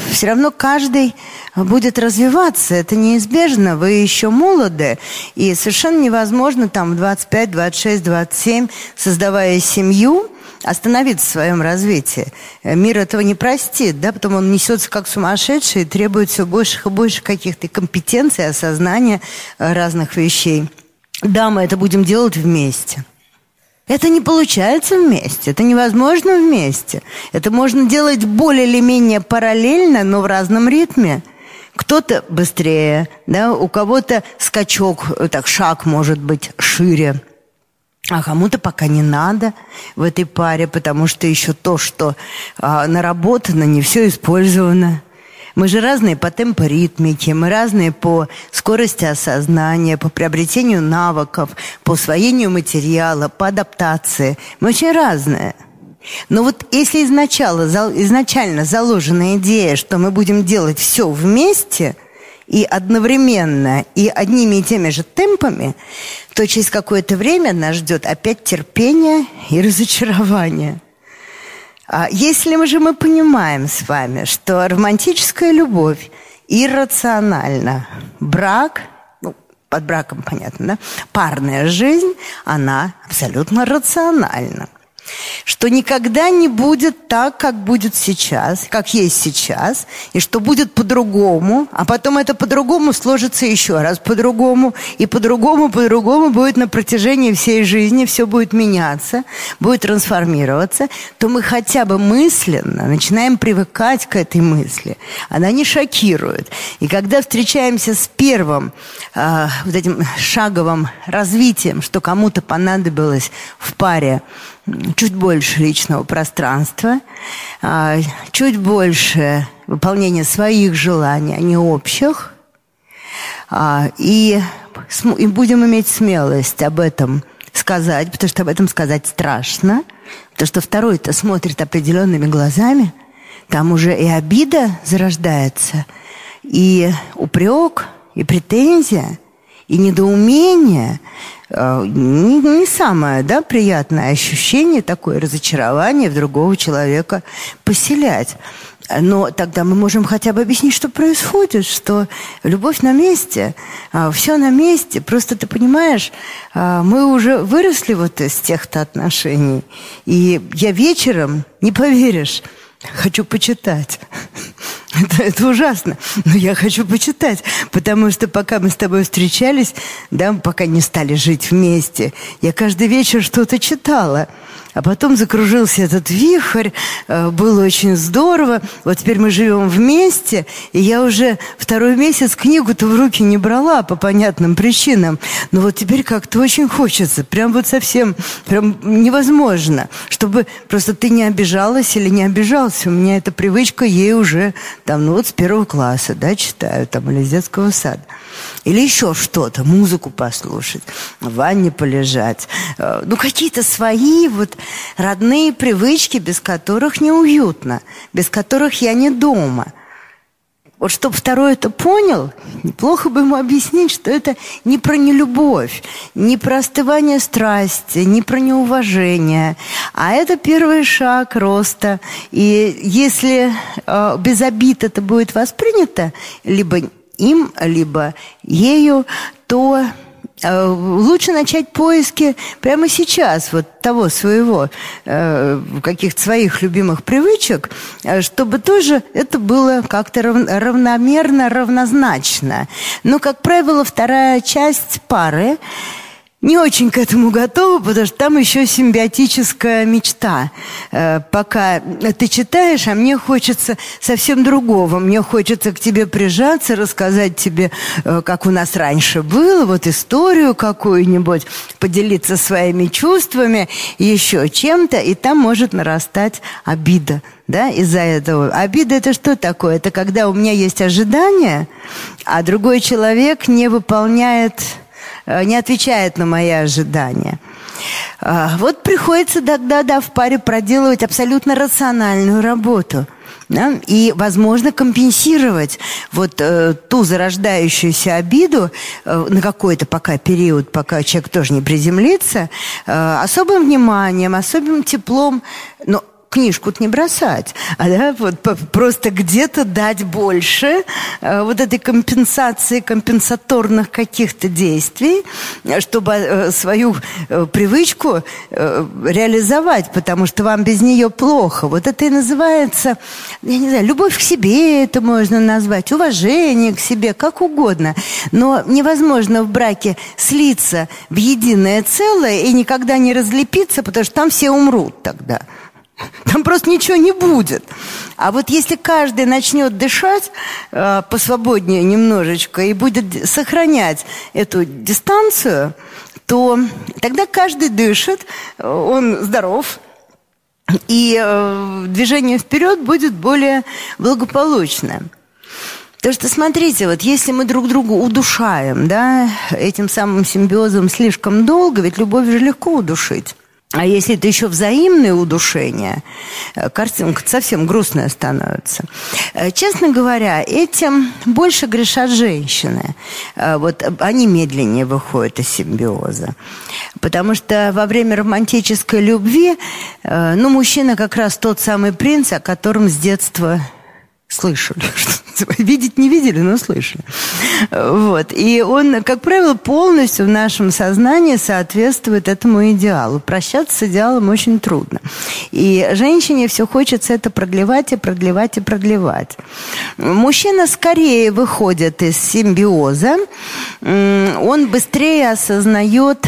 S2: все равно каждый будет развиваться, это неизбежно, вы еще молоды, и совершенно невозможно там в 25, 26, 27, создавая семью, остановиться в своем развитии. Э, мир этого не простит, да, потом он несется как сумасшедший и требует все больше и больше каких-то компетенций, осознания э, разных вещей. Да, мы это будем делать вместе. Это не получается вместе, это невозможно вместе. Это можно делать более или менее параллельно, но в разном ритме. Кто-то быстрее, да, у кого-то скачок, э, так шаг может быть шире. А кому-то пока не надо в этой паре, потому что еще то, что а, наработано, не все использовано. Мы же разные по темпоритмике, мы разные по скорости осознания, по приобретению навыков, по усвоению материала, по адаптации. Мы очень разные. Но вот если изначально, изначально заложена идея, что мы будем делать все вместе – и одновременно, и одними и теми же темпами, то через какое-то время нас ждет опять терпение и разочарование. А если же мы понимаем с вами, что романтическая любовь иррациональна, брак, ну, под браком понятно, да, парная жизнь, она абсолютно рациональна что никогда не будет так, как будет сейчас, как есть сейчас, и что будет по-другому, а потом это по-другому сложится еще раз по-другому, и по-другому, по-другому будет на протяжении всей жизни, все будет меняться, будет трансформироваться, то мы хотя бы мысленно начинаем привыкать к этой мысли. Она не шокирует. И когда встречаемся с первым э, вот этим шаговым развитием, что кому-то понадобилось в паре чуть больше личного пространства, а, чуть больше выполнения своих желаний, а не общих. А, и, будем иметь смелость об этом сказать, потому что об этом сказать страшно, потому что второй-то смотрит определенными глазами, там уже и обида зарождается, и упрек, и претензия, и недоумение – не, не самое да, приятное ощущение, такое разочарование в другого человека поселять. Но тогда мы можем хотя бы объяснить, что происходит, что любовь на месте, а, все на месте. Просто ты понимаешь, а, мы уже выросли вот из тех-то отношений. И я вечером, не поверишь, хочу почитать. Это, это ужасно. Но я хочу почитать, потому что пока мы с тобой встречались, да, пока не стали жить вместе, я каждый вечер что-то читала. А потом закружился этот вихрь, э, было очень здорово. Вот теперь мы живем вместе, и я уже второй месяц книгу-то в руки не брала по понятным причинам. Но вот теперь как-то очень хочется, прям вот совсем, прям невозможно, чтобы просто ты не обижалась или не обижался. У меня эта привычка ей уже там, ну вот с первого класса, да, читаю, там, или с детского сада. Или еще что-то, музыку послушать, в ванне полежать. Э, ну, какие-то свои вот родные привычки, без которых неуютно, без которых я не дома – вот чтобы второй это понял, неплохо бы ему объяснить, что это не про нелюбовь, не про остывание страсти, не про неуважение, а это первый шаг роста. И если э, без обид это будет воспринято, либо им, либо ею, то Э, лучше начать поиски прямо сейчас, вот того своего, э, каких-то своих любимых привычек, э, чтобы тоже это было как-то равномерно, равнозначно. Но, как правило, вторая часть пары – не очень к этому готова, потому что там еще симбиотическая мечта. Э, пока ты читаешь, а мне хочется совсем другого. Мне хочется к тебе прижаться, рассказать тебе, э, как у нас раньше было, вот историю какую-нибудь, поделиться своими чувствами, еще чем-то, и там может нарастать обида да, из-за этого. Обида это что такое? Это когда у меня есть ожидания, а другой человек не выполняет не отвечает на мои ожидания. А, вот приходится тогда, да, в паре проделывать абсолютно рациональную работу. Да? И, возможно, компенсировать вот э, ту зарождающуюся обиду э, на какой-то пока период, пока человек тоже не приземлится, э, особым вниманием, особым теплом. Но книжку не бросать, а да, вот просто где-то дать больше э, вот этой компенсации, компенсаторных каких-то действий, чтобы э, свою э, привычку реализовать, потому что вам без нее плохо. Вот это и называется, я не знаю, любовь к себе это можно назвать, уважение к себе, как угодно. Но невозможно в браке слиться в единое целое и никогда не разлепиться, потому что там все умрут тогда. Там просто ничего не будет. А вот если каждый начнет дышать э, посвободнее немножечко и будет сохранять эту дистанцию, то тогда каждый дышит, он здоров, и э, движение вперед будет более благополучное. Потому что, смотрите, вот если мы друг друга удушаем, да, этим самым симбиозом слишком долго, ведь любовь же легко удушить. А если это еще взаимное удушение, э, картинка совсем грустная становится. Э, честно говоря, этим больше грешат женщины. Э, вот они медленнее выходят из симбиоза. Потому что во время романтической любви, ну, мужчина как раз тот самый принц, о котором с детства слышали. Видеть не видели, но слышали. Вот. И он, как правило, полностью в нашем сознании соответствует этому идеалу. Прощаться с идеалом очень трудно. И женщине все хочется это продлевать и продлевать и продлевать. Мужчина скорее выходит из симбиоза, он быстрее осознает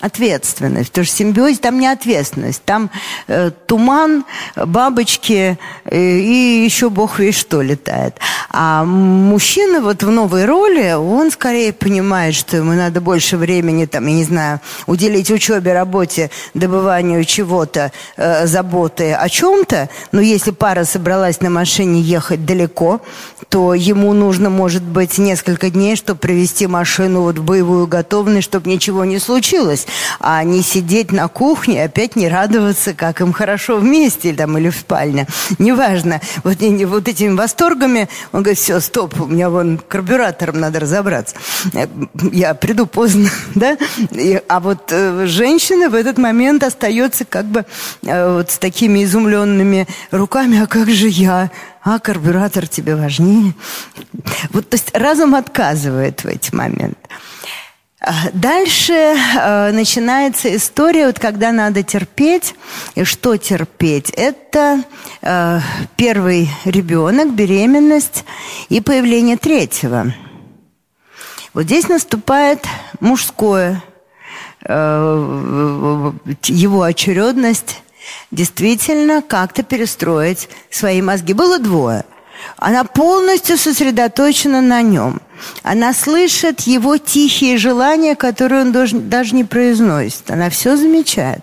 S2: ответственность. Потому что симбиоз там не ответственность. Там э, туман, бабочки э, и еще бог весь что летает. А мужчина вот в новой роли, он скорее понимает, что ему надо больше времени, там, я не знаю, уделить учебе, работе, добыванию чего-то, э, заботы о чем-то. Но если пара собралась на машине ехать далеко, то ему нужно, может быть, несколько дней, чтобы привести машину вот в боевую готовность, чтобы ничего не случилось а не сидеть на кухне и опять не радоваться, как им хорошо вместе там, или в спальне. Неважно. Вот, вот этими восторгами он говорит, все, стоп, у меня вон карбюратором надо разобраться. Э, я приду поздно, да? И, а вот э, женщина в этот момент остается как бы э, вот с такими изумленными руками, а как же я? а карбюратор тебе важнее. Вот, то есть разум отказывает в эти моменты. Дальше э, начинается история, вот когда надо терпеть. И что терпеть? Это э, первый ребенок, беременность и появление третьего. Вот здесь наступает мужское э, его очередность действительно как-то перестроить свои мозги. Было двое. Она полностью сосредоточена на нем. Она слышит его тихие желания, которые он даже не произносит. Она все замечает.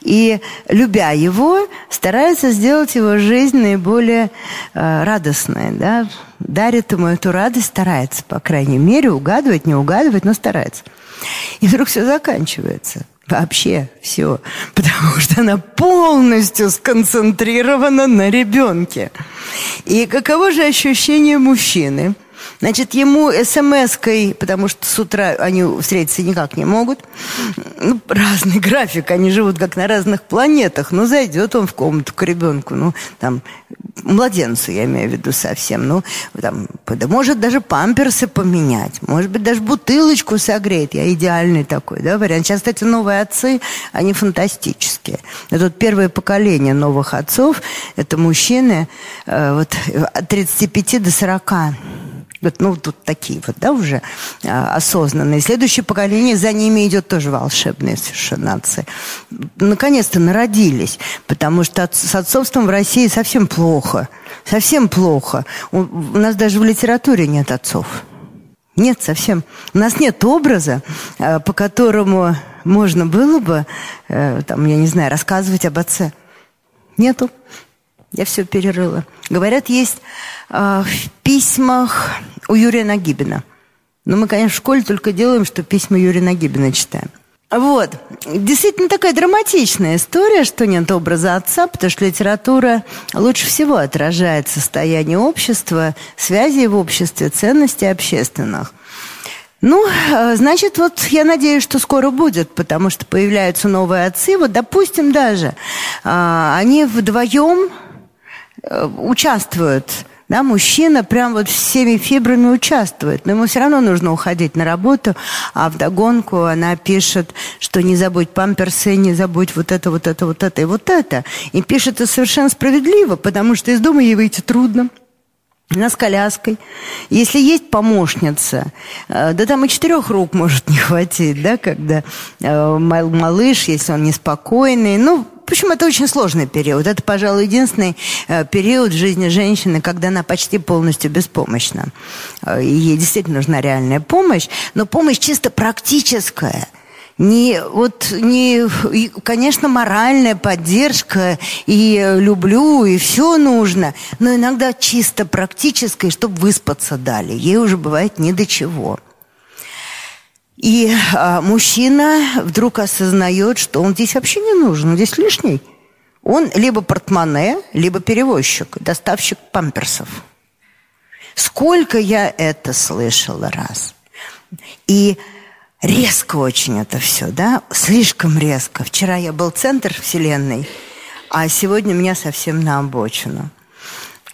S2: И, любя его, старается сделать его жизнь наиболее э, радостной. Да? Дарит ему эту радость, старается, по крайней мере, угадывать, не угадывать, но старается. И вдруг все заканчивается – Вообще все. Потому что она полностью сконцентрирована на ребенке. И каково же ощущение мужчины, Значит, ему смс-кой, потому что с утра они встретиться никак не могут, ну, разный график, они живут как на разных планетах, ну, зайдет он в комнату к ребенку, ну, там, младенцу, я имею в виду совсем, ну, там, может даже памперсы поменять, может быть, даже бутылочку согреет, я идеальный такой, да, вариант. Сейчас, кстати, новые отцы, они фантастические. Это вот первое поколение новых отцов, это мужчины э, вот от 35 до 40 вот, ну, тут такие вот, да, уже а, осознанные. Следующее поколение, за ними идет тоже волшебные совершенно отцы. Наконец-то народились, потому что от, с отцовством в России совсем плохо. Совсем плохо. У, у нас даже в литературе нет отцов. Нет, совсем. У нас нет образа, а, по которому можно было бы, э, там, я не знаю, рассказывать об отце. Нету. Я все перерыла. Говорят, есть э, в письмах у Юрия Нагибина. Но мы, конечно, в школе только делаем, что письма Юрия Нагибина читаем. Вот. Действительно такая драматичная история, что нет образа отца, потому что литература лучше всего отражает состояние общества, связи в обществе, ценности общественных. Ну, э, значит, вот я надеюсь, что скоро будет, потому что появляются новые отцы. Вот, допустим, даже а, они вдвоем э, участвуют да, мужчина прям вот всеми фибрами участвует, но ему все равно нужно уходить на работу, а вдогонку она пишет, что не забудь памперсы, не забудь вот это, вот это, вот это и вот это. И пишет это совершенно справедливо, потому что из дома ей выйти трудно. Она с коляской. Если есть помощница, э, да там и четырех рук может не хватить, да, когда э, малыш, если он неспокойный. Ну, общем, это очень сложный период. Это, пожалуй, единственный э, период в жизни женщины, когда она почти полностью беспомощна. Э, ей действительно нужна реальная помощь, но помощь чисто практическая – не вот не конечно моральная поддержка и люблю и все нужно но иногда чисто практическое чтобы выспаться дали ей уже бывает ни до чего и а, мужчина вдруг осознает, что он здесь вообще не нужен, он здесь лишний. Он либо портмоне, либо перевозчик, доставщик памперсов. Сколько я это слышала раз. И резко очень это все, да, слишком резко. Вчера я был центр вселенной, а сегодня меня совсем на обочину.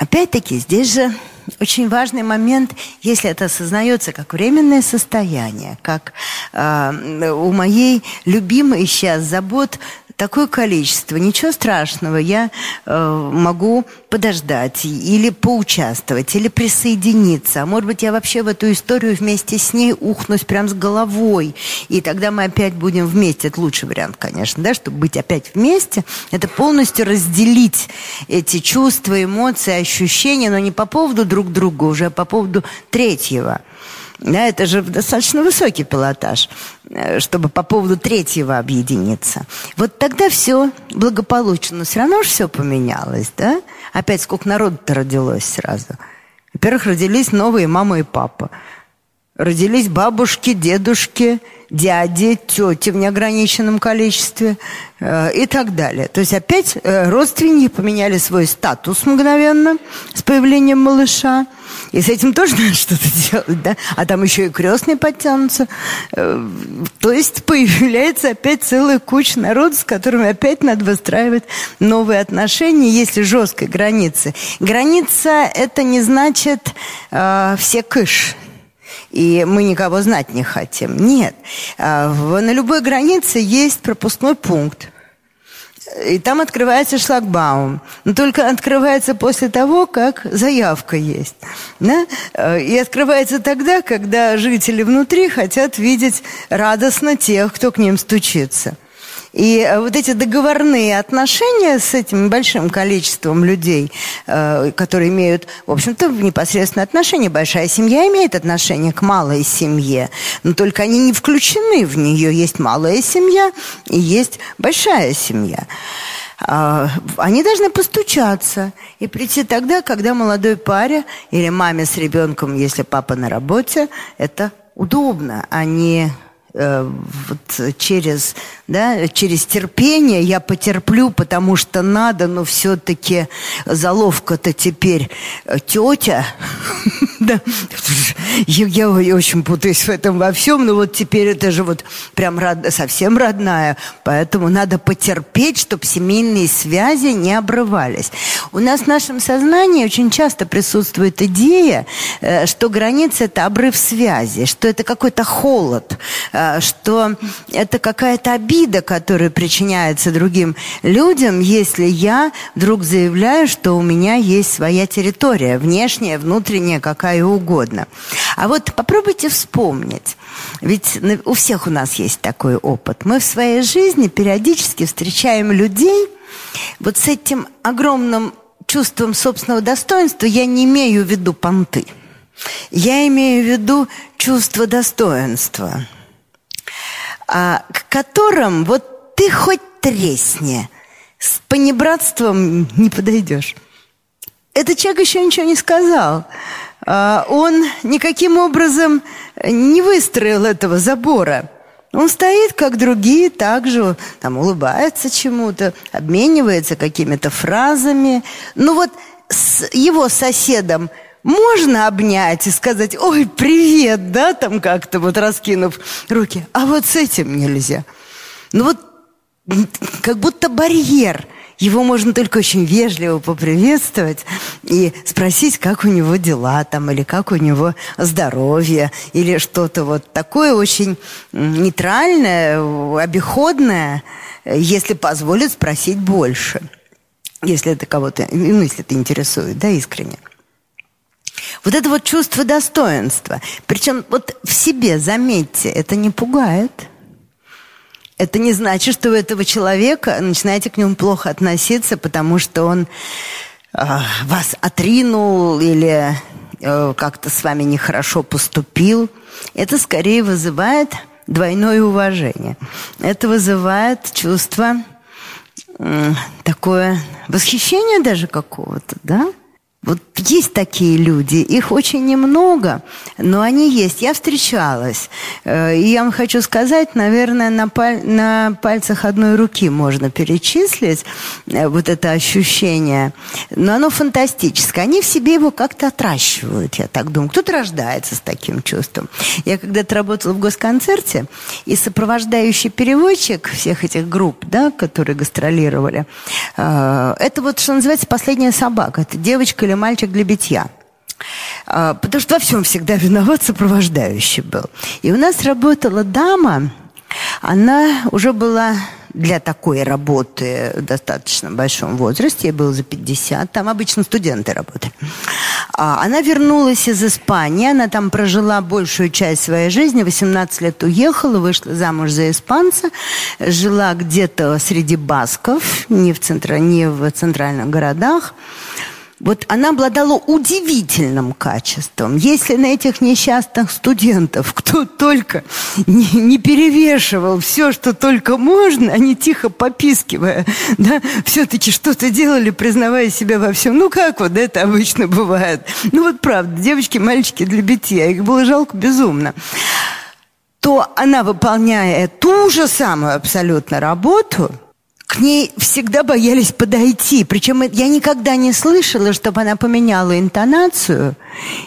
S2: Опять-таки, здесь же очень важный момент, если это осознается как временное состояние, как э, у моей любимой сейчас забот такое количество, ничего страшного, я э, могу подождать или поучаствовать, или присоединиться. А может быть, я вообще в эту историю вместе с ней ухнусь прям с головой, и тогда мы опять будем вместе. Это лучший вариант, конечно, да, чтобы быть опять вместе. Это полностью разделить эти чувства, эмоции, ощущения, но не по поводу друг друга уже, а по поводу третьего. Да, это же достаточно высокий пилотаж, э, чтобы по поводу третьего объединиться. Вот тогда все благополучно. Но все равно же все поменялось, да? Опять сколько народу-то родилось сразу. Во-первых, родились новые мама и папа. Родились бабушки, дедушки, дяди, тети в неограниченном количестве э, и так далее. То есть опять э, родственники поменяли свой статус мгновенно с появлением малыша. И с этим тоже надо что-то делать, да? А там еще и крестные подтянутся. Э, то есть появляется опять целая куча народа, с которыми опять надо выстраивать новые отношения, если жесткой границы. Граница – это не значит э, все кыш – и мы никого знать не хотим. Нет. А, на любой границе есть пропускной пункт. и там открывается шлагбаум. Но только открывается после того, как заявка есть. Да? Э, и открывается тогда, когда жители внутри хотят видеть радостно тех, кто к ним стучится. И э, вот эти договорные отношения с этим большим количеством людей, э, которые имеют, в общем-то, непосредственное отношение, большая семья имеет отношение к малой семье, но только они не включены в нее. Есть малая семья и есть большая семья а, они должны постучаться и прийти тогда, когда молодой паре или маме с ребенком, если папа на работе, это удобно, а не Э, вот через, да, через терпение я потерплю, потому что надо, но все-таки заловка-то теперь э, тетя. я, очень путаюсь в этом во всем, но вот теперь это же вот прям совсем родная, поэтому надо потерпеть, чтобы семейные связи не обрывались. У нас в нашем сознании очень часто присутствует идея, э, что граница – это обрыв связи, что это какой-то холод, Э, что это какая-то обида, которая причиняется другим людям, если я вдруг заявляю, что у меня есть своя территория, внешняя, внутренняя, какая угодно. А вот попробуйте вспомнить. Ведь у всех у нас есть такой опыт. Мы в своей жизни периодически встречаем людей вот с этим огромным чувством собственного достоинства. Я не имею в виду понты. Я имею в виду чувство достоинства – а, к которым вот ты хоть тресни, с понебратством не подойдешь. Этот человек еще ничего не сказал. А, он никаким образом не выстроил этого забора. Он стоит, как другие, также там улыбается чему-то, обменивается какими-то фразами. Ну вот с его соседом можно обнять и сказать, ой, привет, да, там как-то вот раскинув руки, а вот с этим нельзя. Ну вот как будто барьер. Его можно только очень вежливо поприветствовать и спросить, как у него дела там, или как у него здоровье, или что-то вот такое очень нейтральное, обиходное, если позволит спросить больше. Если это кого-то, ну, если это интересует, да, искренне. Вот это вот чувство достоинства. Причем вот в себе, заметьте, это не пугает. Это не значит, что у этого человека начинаете к нему плохо относиться, потому что он э, вас отринул или э, как-то с вами нехорошо поступил. Это скорее вызывает двойное уважение. Это вызывает чувство э, такое восхищение даже какого-то, да? Вот есть такие люди, их очень немного, но они есть. Я встречалась, э, и я вам хочу сказать, наверное, на, паль на пальцах одной руки можно перечислить э, вот это ощущение, но оно фантастическое. Они в себе его как-то отращивают, я так думаю. Кто-то рождается с таким чувством. Я когда-то работала в госконцерте, и сопровождающий переводчик всех этих групп, да, которые гастролировали, э, это вот, что называется, последняя собака. Это девочка или мальчик для битья. А, потому что во всем всегда виноват сопровождающий был. И у нас работала дама, она уже была для такой работы в достаточно большом возрасте, ей было за 50, там обычно студенты работали. А она вернулась из Испании, она там прожила большую часть своей жизни, 18 лет уехала, вышла замуж за испанца, жила где-то среди басков, не в, центра, не в центральных городах. Вот она обладала удивительным качеством. Если на этих несчастных студентов кто только не, не перевешивал все, что только можно, они тихо попискивая, да, все-таки что-то делали, признавая себя во всем. Ну как вот это обычно бывает. Ну вот правда, девочки, мальчики для битья, их было жалко безумно то она, выполняя ту же самую абсолютно работу, к ней всегда боялись подойти. Причем я никогда не слышала, чтобы она поменяла интонацию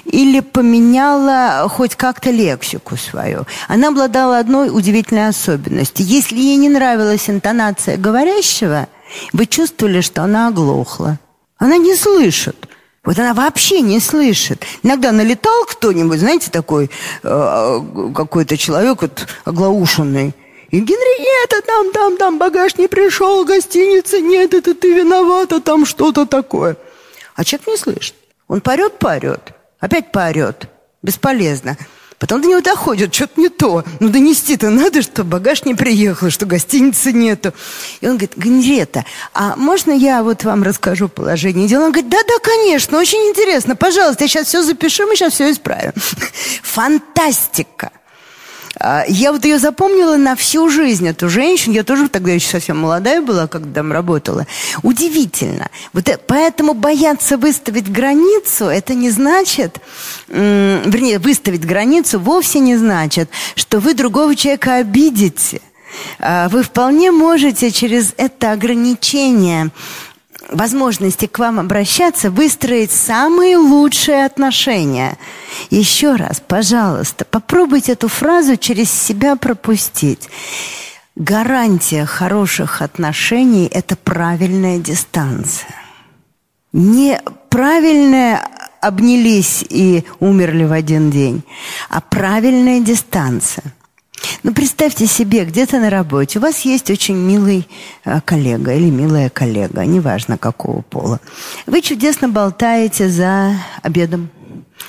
S2: или поменяла хоть как-то лексику свою. Она обладала одной удивительной особенностью. Если ей не нравилась интонация говорящего, вы чувствовали, что она оглохла. Она не слышит. Вот она вообще не слышит. Иногда налетал кто-нибудь, знаете, такой э, какой-то человек вот, оглаушенный, И Генриетта, там, там, там, багаж не пришел, гостиница нет, это ты виновата, там что-то такое. А человек не слышит. Он порет, порет, опять порет. Бесполезно. Потом до него доходит, что-то не то. Ну, донести-то надо, что багаж не приехал, что гостиницы нету. И он говорит, Генриетта, а можно я вот вам расскажу положение дела? Он говорит, да-да, конечно, очень интересно. Пожалуйста, я сейчас все запишу, мы сейчас все исправим. Фантастика. А, я вот ее запомнила на всю жизнь, эту женщину. Я тоже тогда еще совсем молодая была, когда там работала. Удивительно. Вот э, поэтому бояться выставить границу, это не значит, вернее, выставить границу вовсе не значит, что вы другого человека обидите. А, вы вполне можете через это ограничение возможности к вам обращаться, выстроить самые лучшие отношения. Еще раз, пожалуйста, попробуйте эту фразу через себя пропустить. Гарантия хороших отношений – это правильная дистанция. Неправильная обнялись и умерли в один день, а правильная дистанция – ну, представьте себе, где-то на работе у вас есть очень милый э, коллега или милая коллега, неважно какого пола. Вы чудесно болтаете за обедом.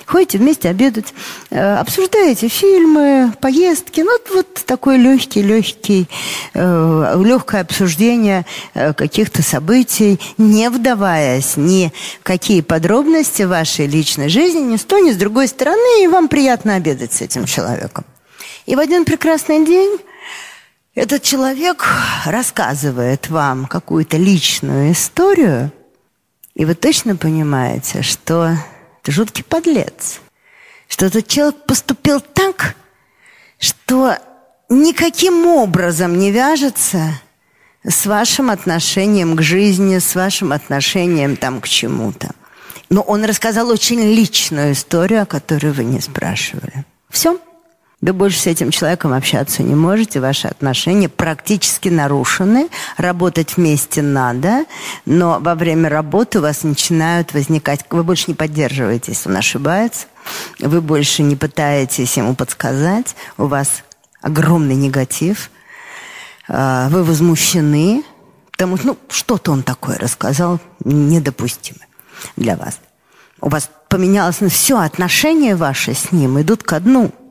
S2: Ходите вместе обедать, э, обсуждаете фильмы, поездки, ну вот такой легкий, легкий, э, легкое обсуждение каких-то событий, не вдаваясь ни в какие подробности вашей личной жизни, ни с той, ни с другой стороны, и вам приятно обедать с этим человеком. И в один прекрасный день этот человек рассказывает вам какую-то личную историю, и вы точно понимаете, что это жуткий подлец, что этот человек поступил так, что никаким образом не вяжется с вашим отношением к жизни, с вашим отношением там к чему-то. Но он рассказал очень личную историю, о которой вы не спрашивали. Все. Вы больше с этим человеком общаться не можете, ваши отношения практически нарушены, работать вместе надо, но во время работы у вас начинают возникать, вы больше не поддерживаетесь, он ошибается, вы больше не пытаетесь ему подсказать, у вас огромный негатив, а, вы возмущены, потому что ну, что-то он такое рассказал недопустимо для вас. У вас поменялось ну, все, отношения ваши с ним идут ко дну –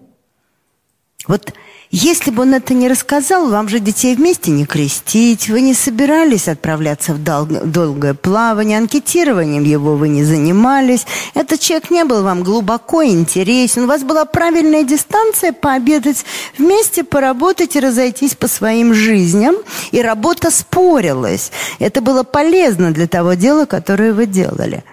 S2: вот если бы он это не рассказал, вам же детей вместе не крестить, вы не собирались отправляться в дол- долгое плавание, анкетированием его вы не занимались, этот человек не был вам глубоко интересен, у вас была правильная дистанция пообедать вместе, поработать и разойтись по своим жизням, и работа спорилась. Это было полезно для того дела, которое вы делали.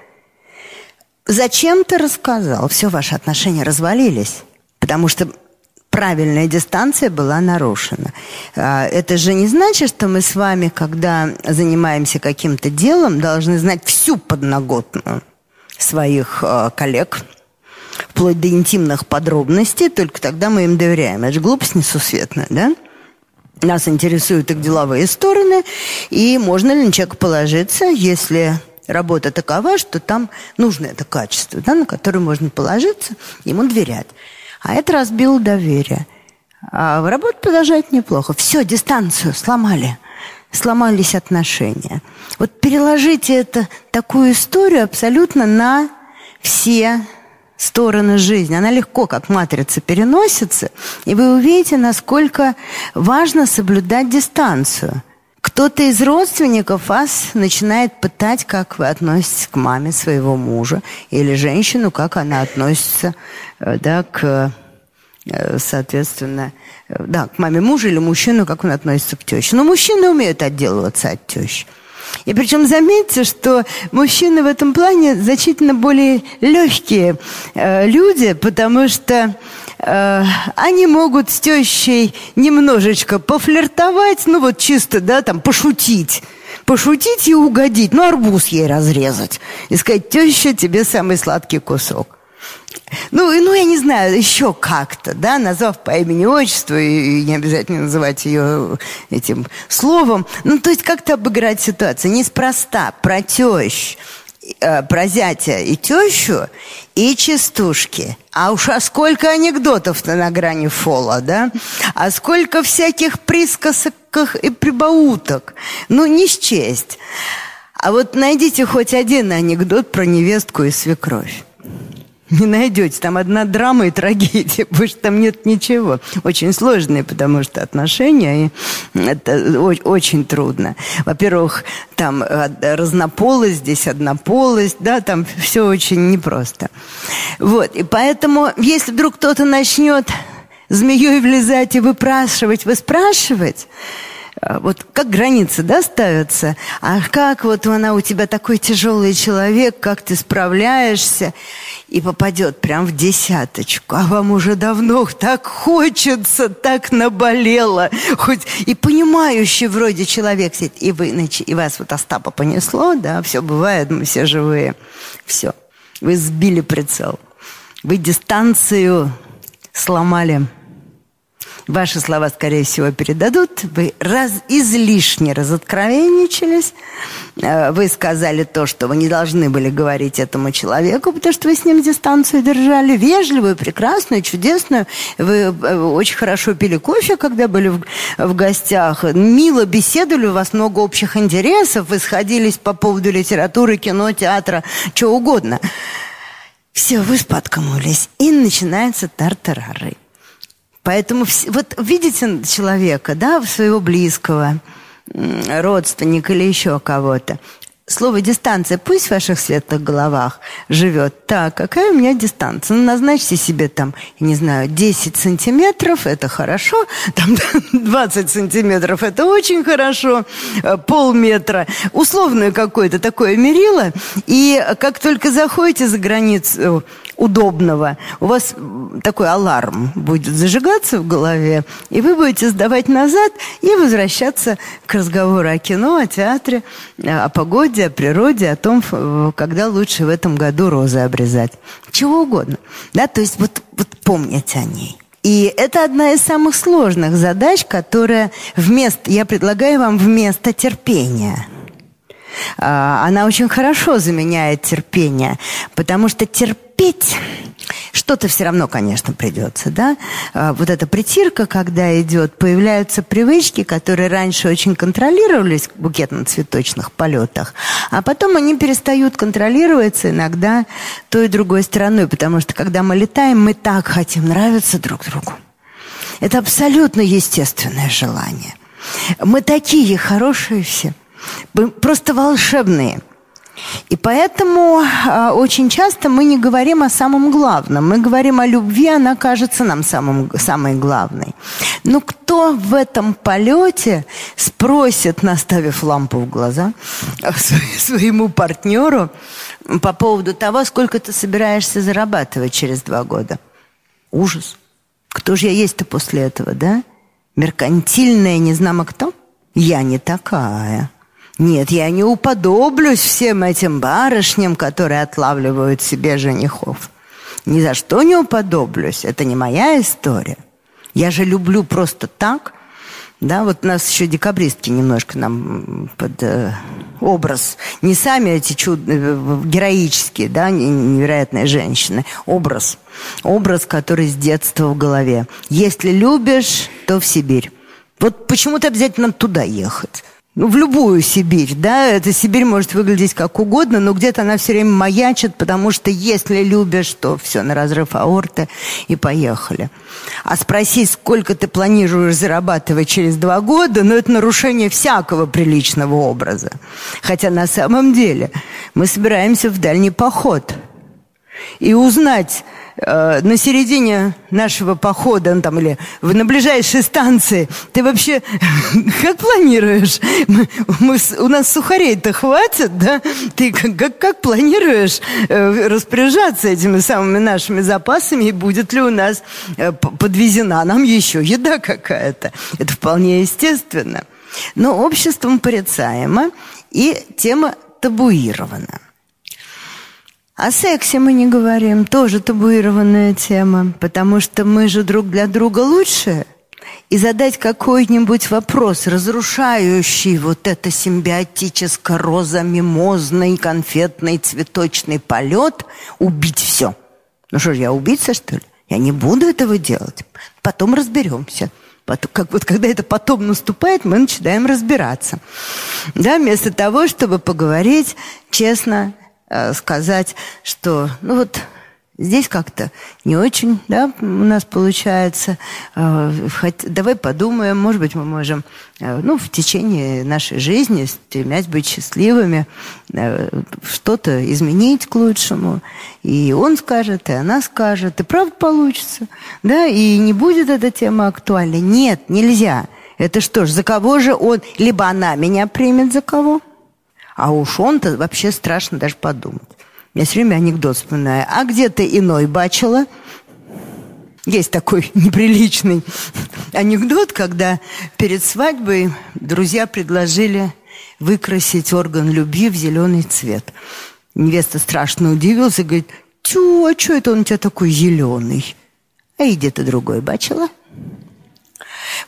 S2: Зачем ты рассказал? Все, ваши отношения развалились. Потому что правильная дистанция была нарушена. А, это же не значит, что мы с вами, когда занимаемся каким-то делом, должны знать всю подноготную своих а, коллег, вплоть до интимных подробностей, только тогда мы им доверяем. Это же глупость несусветная, да? Нас интересуют их деловые стороны, и можно ли на человека положиться, если работа такова, что там нужно это качество, да, на которое можно положиться, ему доверять. А это разбило доверие. А работа продолжает неплохо. Все, дистанцию сломали. Сломались отношения. Вот переложите это, такую историю абсолютно на все стороны жизни. Она легко, как матрица, переносится, и вы увидите, насколько важно соблюдать дистанцию. Кто-то из родственников вас начинает пытать, как вы относитесь к маме своего мужа, или женщину, как она относится э, да, к э, соответственно, э, да, к маме мужа или мужчину, как он относится к теще. Но мужчины умеют отделываться от тещи. И причем заметьте, что мужчины в этом плане значительно более легкие э, люди, потому что э, они могут с тещей немножечко пофлиртовать, ну вот чисто, да, там, пошутить. Пошутить и угодить, ну арбуз ей разрезать. И сказать, теща, тебе самый сладкий кусок. Ну, ну, я не знаю, еще как-то, да, назвав по имени-отчеству, и не обязательно называть ее этим словом. Ну, то есть как-то обыграть ситуацию. Неспроста про тещ, про зятя и тещу и частушки. А уж а сколько анекдотов-то на грани фола, да? А сколько всяких присказок и прибауток. Ну, не счесть. А вот найдите хоть один анекдот про невестку и свекровь не найдете. Там одна драма и трагедия, потому что там нет ничего. Очень сложные, потому что отношения, и это очень трудно. Во-первых, там разнополость, здесь однополость, да, там все очень непросто. Вот, и поэтому, если вдруг кто-то начнет змеей влезать и выпрашивать, выспрашивать, а, вот как границы, да, ставятся? А как вот она у тебя такой тяжелый человек, как ты справляешься? И попадет прям в десяточку. А вам уже давно так хочется, так наболело. Хоть и понимающий вроде человек сидит. И вы, и вас вот Остапа понесло, да, все бывает, мы все живые. Все. Вы сбили прицел. Вы дистанцию сломали. Ваши слова, скорее всего, передадут. Вы раз, излишне разоткровенничались. Э, вы сказали то, что вы не должны были говорить этому человеку, потому что вы с ним дистанцию держали. Вежливую, прекрасную, чудесную. Вы э, очень хорошо пили кофе, когда были в, в гостях. Мило беседовали, у вас много общих интересов. Вы сходились по поводу литературы, кино, театра, чего угодно. Все, вы споткнулись. И начинается тартарары. Поэтому вот видите человека, да, своего близкого, родственника или еще кого-то. Слово «дистанция» пусть в ваших светлых головах живет. Так, какая у меня дистанция? Ну, назначьте себе там, не знаю, 10 сантиметров, это хорошо, там 20 сантиметров, это очень хорошо, э, полметра, условное какое-то такое мерило. И как только заходите за границу удобного, у вас такой аларм будет зажигаться в голове, и вы будете сдавать назад и возвращаться к разговору о кино, о театре, о погоде, о природе, о том, когда лучше в этом году розы обрезать. Чего угодно. Да, то есть вот, вот помнить о ней. И это одна из самых сложных задач, которая вместо, я предлагаю вам вместо терпения – а, она очень хорошо заменяет терпение, потому что терпеть что-то все равно, конечно, придется, да? А, вот эта притирка, когда идет, появляются привычки, которые раньше очень контролировались в букетно-цветочных полетах, а потом они перестают контролироваться иногда той и другой стороной, потому что когда мы летаем, мы так хотим нравиться друг другу. Это абсолютно естественное желание. Мы такие хорошие все. Просто волшебные. И поэтому э, очень часто мы не говорим о самом главном. Мы говорим о любви, она кажется нам самым, самой главной. Но кто в этом полете спросит, наставив лампу в глаза, своему партнеру по поводу того, сколько ты собираешься зарабатывать через два года? Ужас. Кто же я есть-то после этого, да? Меркантильная, не знамо кто? Я не такая. Нет, я не уподоблюсь всем этим барышням, которые отлавливают себе женихов. Ни за что не уподоблюсь. Это не моя история. Я же люблю просто так. Да, вот нас еще декабристки немножко нам под э, образ. Не сами эти чуд... Э, героические, да, невероятные женщины. Образ. Образ, который с детства в голове. Если любишь, то в Сибирь. Вот почему-то обязательно туда ехать ну, в любую Сибирь, да, эта Сибирь может выглядеть как угодно, но где-то она все время маячит, потому что если любишь, то все, на разрыв аорты и поехали. А спросить, сколько ты планируешь зарабатывать через два года, ну, это нарушение всякого приличного образа. Хотя на самом деле мы собираемся в дальний поход. И узнать, э, на середине нашего похода, ну, там, или в, на ближайшей станции, ты вообще как планируешь? Мы, мы, у нас сухарей-то хватит, да? Ты как, как, как планируешь э, распоряжаться этими самыми нашими запасами, и будет ли у нас э, подвезена нам еще еда какая-то? Это вполне естественно. Но обществом порицаемо, и тема табуирована. О сексе мы не говорим, тоже табуированная тема, потому что мы же друг для друга лучше. И задать какой-нибудь вопрос, разрушающий вот это симбиотическо роза-мимозный конфетный цветочный полет, убить все. Ну что ж, я убийца, что ли? Я не буду этого делать. Потом разберемся. Потом, как вот когда это потом наступает, мы начинаем разбираться. Да, вместо того, чтобы поговорить честно, сказать, что ну вот Здесь как-то не очень, да, у нас получается. А, давай подумаем, может быть, мы можем, а, ну, в течение нашей жизни стремясь быть счастливыми, что-то изменить к лучшему. И он скажет, и она скажет, и правда получится, да, и не будет эта тема актуальной. Нет, нельзя. Это что ж, за кого же он, либо она меня примет за кого, а уж он-то вообще страшно даже подумать. Я все время анекдот вспоминаю. А где ты иной бачила? Есть такой неприличный анекдот, когда перед свадьбой друзья предложили выкрасить орган любви в зеленый цвет. Невеста страшно удивилась и говорит, тю, а что это он у тебя такой зеленый? А и где ты другой бачила?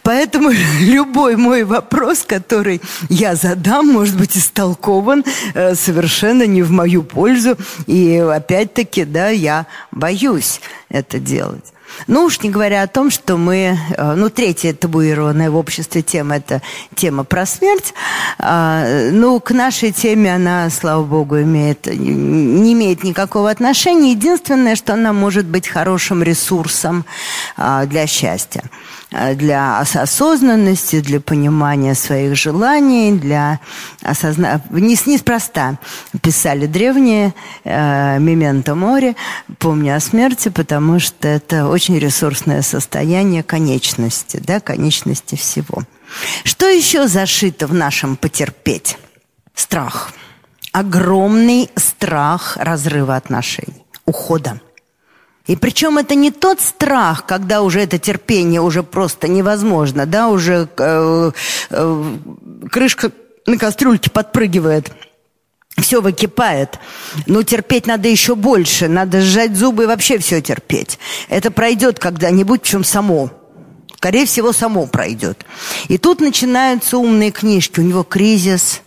S2: Поэтому любой мой вопрос, который я задам, может быть истолкован э, совершенно не в мою пользу. И опять-таки, да, я боюсь это делать. Ну уж не говоря о том, что мы, э, ну третья табуированная в обществе тема, это тема про смерть. А, ну к нашей теме она, слава богу, имеет, не имеет никакого отношения. Единственное, что она может быть хорошим ресурсом а, для счастья. Э, для осознанности, для понимания своих желаний, для осознания... Не, неспроста писали древние э, «Мементо море», «Помни о смерти», потому что это очень ресурсное состояние конечности, да, конечности всего. Что еще зашито в нашем «потерпеть»? Страх. Огромный страх разрыва отношений, ухода. И причем это не тот страх, когда уже это терпение уже просто невозможно, да, уже э, э, крышка на кастрюльке подпрыгивает, все выкипает. Но терпеть надо еще больше, надо сжать зубы и вообще все терпеть. Это пройдет когда-нибудь, чем само. Скорее всего, само пройдет. И тут начинаются умные книжки. У него кризис.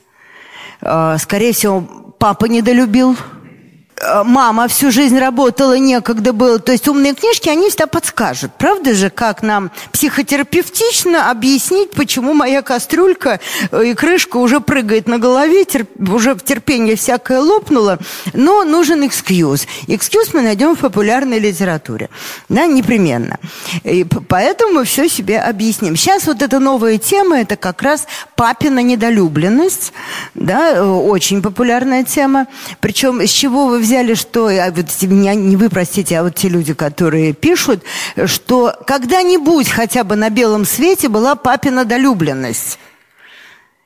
S2: Э, скорее всего, папа недолюбил мама всю жизнь работала, некогда было. То есть умные книжки, они всегда подскажут. Правда же, как нам психотерапевтично объяснить, почему моя кастрюлька э, и крышка уже прыгает на голове, терп, уже терпение всякое лопнуло, но нужен экскьюз. Экскьюз мы найдем в популярной литературе. Да, непременно. И поэтому мы все себе объясним. Сейчас вот эта новая тема, это как раз папина недолюбленность. Да, э, очень популярная тема. Причем с чего вы взяли, что, а вот меня не вы, простите, а вот те люди, которые пишут, что когда-нибудь хотя бы на белом свете была папина долюбленность.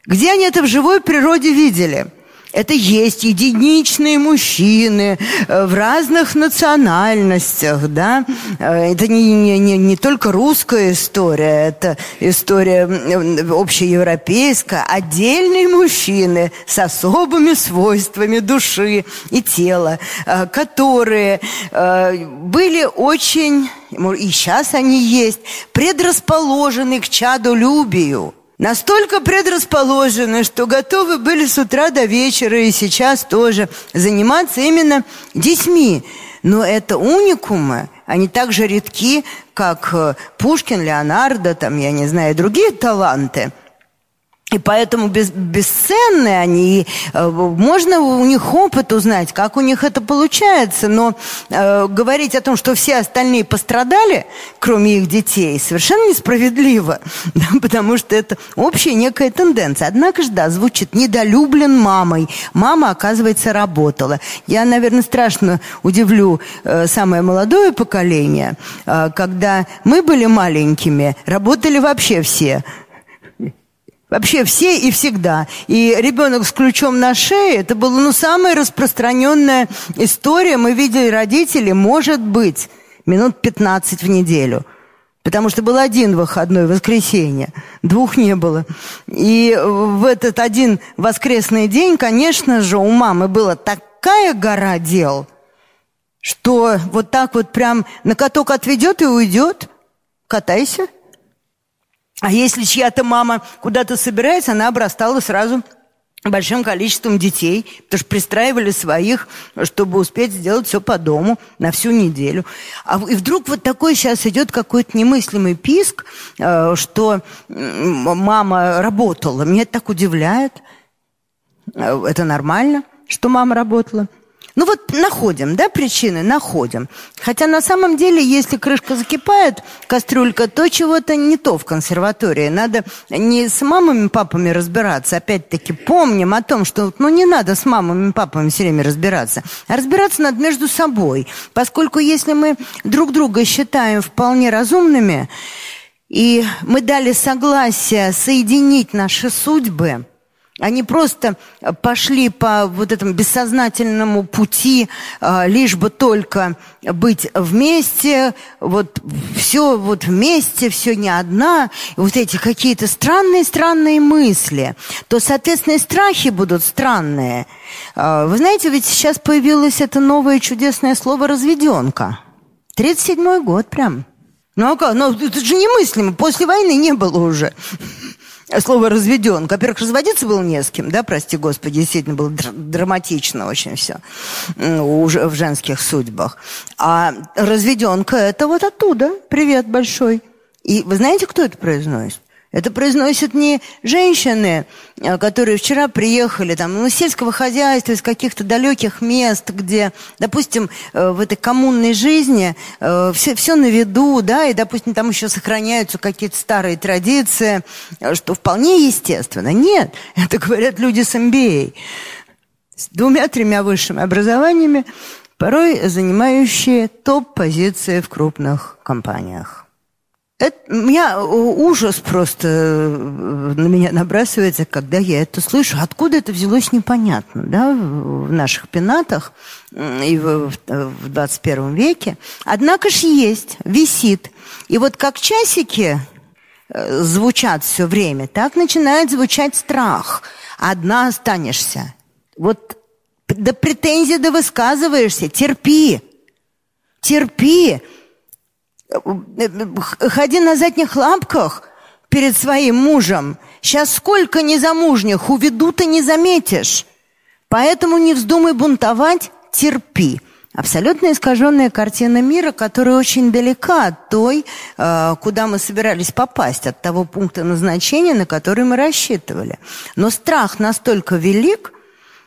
S2: Где они это в живой природе видели? Это есть единичные мужчины э, в разных национальностях, да. Э, это не, не, не, не только русская история, это история общеевропейская. Отдельные мужчины с особыми свойствами души и тела, э, которые были очень, и сейчас они есть, предрасположены к чадолюбию – настолько предрасположены, что готовы были с утра до вечера и сейчас тоже заниматься именно детьми. Но это уникумы, они так же редки, как э, Пушкин, Леонардо, там, я не знаю, другие таланты – и поэтому без, бесценные они, э, можно у них опыт узнать, как у них это получается, но э, говорить о том, что все остальные пострадали, кроме их детей, совершенно несправедливо, да, потому что это общая некая тенденция. Однако же, да, звучит недолюблен мамой. Мама, оказывается, работала. Я, наверное, страшно удивлю э, самое молодое поколение, э, когда мы были маленькими, работали вообще все – Вообще все и всегда. И ребенок с ключом на шее, это была ну, самая распространенная история. Мы видели родителей, может быть, минут 15 в неделю. Потому что был один выходной, воскресенье. Двух не было. И в этот один воскресный день, конечно же, у мамы была такая гора дел, что вот так вот прям на каток отведет и уйдет. Катайся. А если чья-то мама куда-то собирается, она обрастала сразу большим количеством детей, потому что пристраивали своих, чтобы успеть сделать все по дому на всю неделю. А и вдруг вот такой сейчас идет какой-то немыслимый писк, э, что мама работала. Меня это так удивляет. Э, это нормально, что мама работала. Ну вот находим, да, причины, находим. Хотя на самом деле, если крышка закипает, кастрюлька, то чего-то не то в консерватории. Надо не с мамами, папами разбираться, опять-таки помним о том, что ну не надо с мамами, папами все время разбираться, а разбираться надо между собой. Поскольку если мы друг друга считаем вполне разумными, и мы дали согласие соединить наши судьбы – они просто пошли по вот этому бессознательному пути, а, лишь бы только быть вместе, вот все вот вместе, все не одна, вот эти какие-то странные-странные мысли, то, соответственно, и страхи будут странные. А, вы знаете, ведь сейчас появилось это новое чудесное слово «разведенка». 37-й год прям. Ну а как? Ну, это же немыслимо. После войны не было уже слово разведен. Во-первых, разводиться было не с кем, да, прости господи, действительно было др- драматично очень все уже в женских судьбах. А разведенка это вот оттуда. Привет большой. И вы знаете, кто это произносит? Это произносят не женщины, э, которые вчера приехали там, ну, из сельского хозяйства, из каких-то далеких мест, где, допустим, э, в этой коммунной жизни э, все, все на виду, да, и, допустим, там еще сохраняются какие-то старые традиции, что вполне естественно. Нет, это говорят люди с MBA, с двумя-тремя высшими образованиями, порой занимающие топ-позиции в крупных компаниях. Это, меня ужас просто э, на меня набрасывается, когда я это слышу. Откуда это взялось, непонятно, да, в наших пенатах и в, в 21 веке. Однако ж есть, висит. И вот как часики э, звучат все время, так начинает звучать страх. Одна останешься. Вот до претензий да высказываешься, терпи, терпи ходи на задних лапках перед своим мужем. Сейчас сколько незамужних уведут и не заметишь. Поэтому не вздумай бунтовать, терпи. Абсолютно искаженная картина мира, которая очень далека от той, э, куда мы собирались попасть, от того пункта назначения, на который мы рассчитывали. Но страх настолько велик –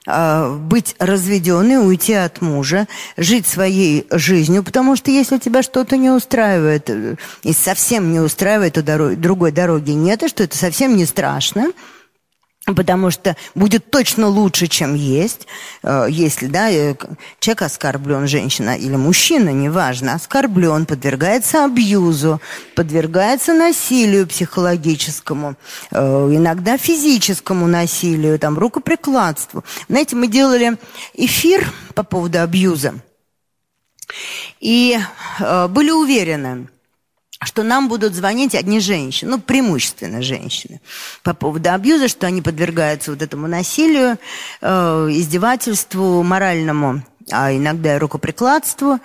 S2: быть разведенной, уйти от мужа, жить своей жизнью, потому что если тебя что-то не устраивает, э, и совсем не устраивает, то дорог, другой дороги нет, и что это совсем не страшно, потому что будет точно лучше, чем есть, э, если да, э, человек оскорблен, женщина или мужчина, неважно, оскорблен, подвергается абьюзу, подвергается насилию психологическому, э, иногда физическому насилию, там, рукоприкладству. Знаете, мы делали эфир по поводу абьюза, и были уверены, что нам будут звонить одни женщины, ну, преимущественно женщины, по поводу абьюза, что они подвергаются вот этому насилию, э, издевательству моральному, а иногда и рукоприкладству.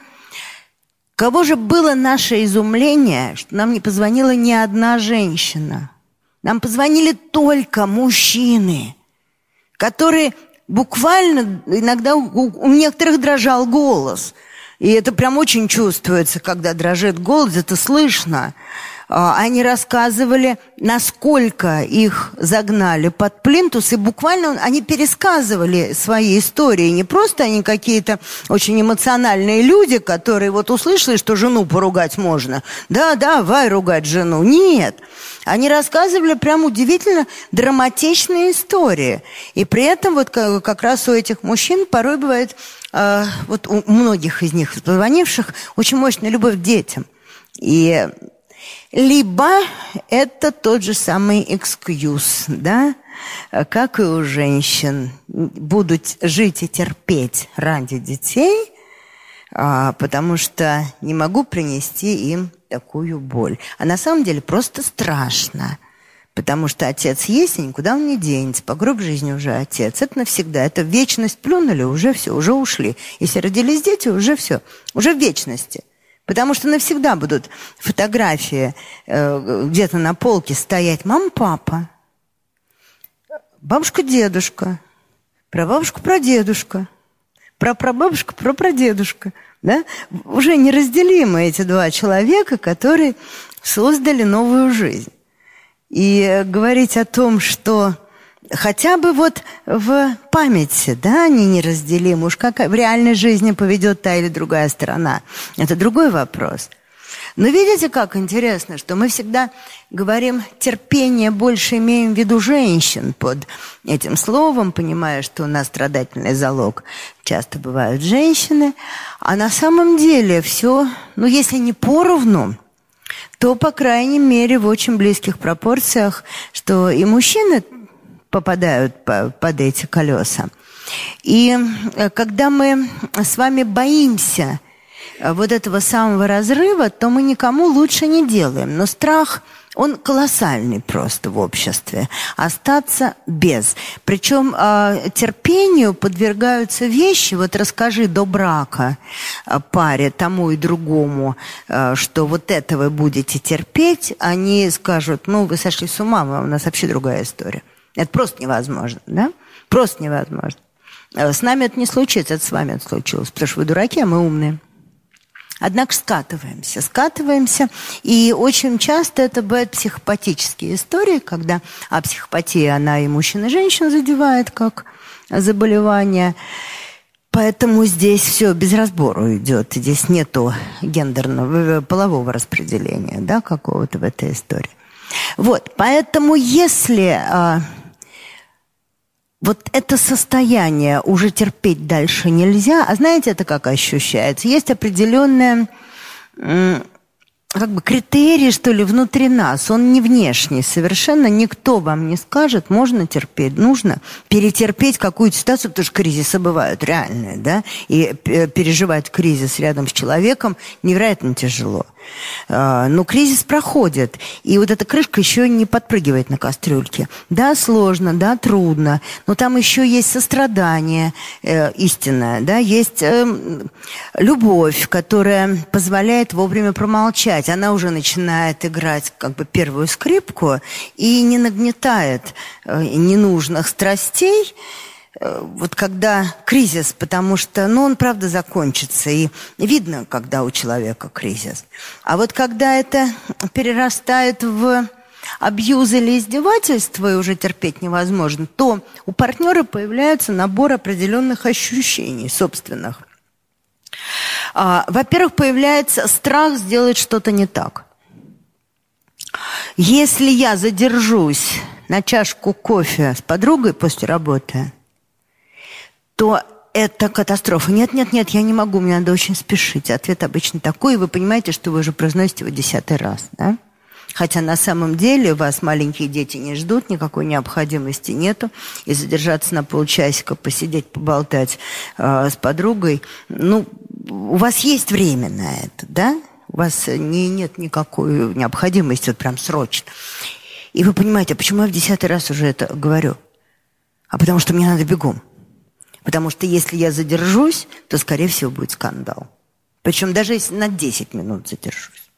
S2: Кого же было наше изумление, что нам не позвонила ни одна женщина? Нам позвонили только мужчины, которые буквально иногда у, у некоторых дрожал голос – и это прям очень чувствуется, когда дрожит голос, это слышно. А, они рассказывали, насколько их загнали под плинтус, и буквально они пересказывали свои истории. Не просто они какие-то очень эмоциональные люди, которые вот услышали, что жену поругать можно. Да, давай ругать жену. Нет. Они рассказывали прям удивительно драматичные истории. И при этом вот как раз у этих мужчин порой бывает Э, вот у многих из них, позвонивших, очень мощная любовь к детям. И либо это тот же самый экскьюз, да, как и у женщин, будут жить и терпеть ради детей, а, потому что не могу принести им такую боль. А на самом деле просто страшно – Потому что отец есть, и никуда он не денется. По гроб жизни уже отец. Это навсегда. Это вечность плюнули, уже все, уже ушли. Если родились дети, уже все. Уже в вечности. Потому что навсегда будут фотографии э, где-то на полке стоять мама, папа, бабушка, дедушка, Прабабушка, прадедушка. Прапрабабушка, прапрадедушка. Да? Уже неразделимы эти два человека, которые создали новую жизнь. И говорить о том, что хотя бы вот в памяти, да, они неразделимы, уж как в реальной жизни поведет та или другая сторона, это другой вопрос. Но видите, как интересно, что мы всегда говорим терпение, больше имеем в виду женщин под этим словом, понимая, что у нас страдательный залог. Часто бывают женщины, а на самом деле все, ну если не поровну, то, по крайней мере, в очень близких пропорциях, что и мужчины попадают под эти колеса. И э, когда мы с вами боимся вот этого самого разрыва, то мы никому лучше не делаем. Но страх, он колоссальный просто в обществе. Остаться без. Причем э, терпению подвергаются вещи, вот расскажи до брака э, паре, тому и другому, э, что вот это вы будете терпеть, они скажут, ну, вы сошли с ума, у нас вообще другая история. Это просто невозможно, да? Просто невозможно. Э, с нами это не случится, это с вами это случилось, потому что вы дураки, а мы умные. Однако скатываемся, скатываемся. И очень часто это бывают психопатические истории, когда а психопатия, она и мужчин, и женщин задевает как заболевание. Поэтому здесь все без разбору идет. Здесь нету гендерного, полового распределения да, какого-то в этой истории. Вот, поэтому если а, вот это состояние уже терпеть дальше нельзя. А знаете, это как ощущается? Есть определенная как бы критерий, что ли, внутри нас, он не внешний совершенно, никто вам не скажет, можно терпеть, нужно перетерпеть какую-то ситуацию, потому что кризисы бывают реальные, да, и переживать кризис рядом с человеком невероятно тяжело. А, но кризис проходит, и вот эта крышка еще не подпрыгивает на кастрюльке. Да, сложно, да, трудно, но там еще есть сострадание э, истинное, да, есть э, любовь, которая позволяет вовремя промолчать. Она уже начинает играть как бы первую скрипку и не нагнетает э, ненужных страстей, вот когда кризис, потому что, ну, он правда закончится, и видно, когда у человека кризис. А вот когда это перерастает в абьюз или издевательство, и уже терпеть невозможно, то у партнера появляется набор определенных ощущений собственных. А, во-первых, появляется страх сделать что-то не так. Если я задержусь на чашку кофе с подругой после работы – то это катастрофа. Нет, нет, нет, я не могу, мне надо очень спешить. Ответ обычно такой, и вы понимаете, что вы уже произносите его десятый раз, да? Хотя на самом деле вас маленькие дети не ждут, никакой необходимости нету. И задержаться на полчасика, посидеть, поболтать э, с подругой, ну, у вас есть время на это, да? У вас не, нет никакой необходимости, вот прям срочно. И вы понимаете, а почему я в десятый раз уже это говорю? А потому что мне надо бегом. Потому что если я задержусь, то, скорее всего, будет скандал. Причем даже если на 10 минут задержусь.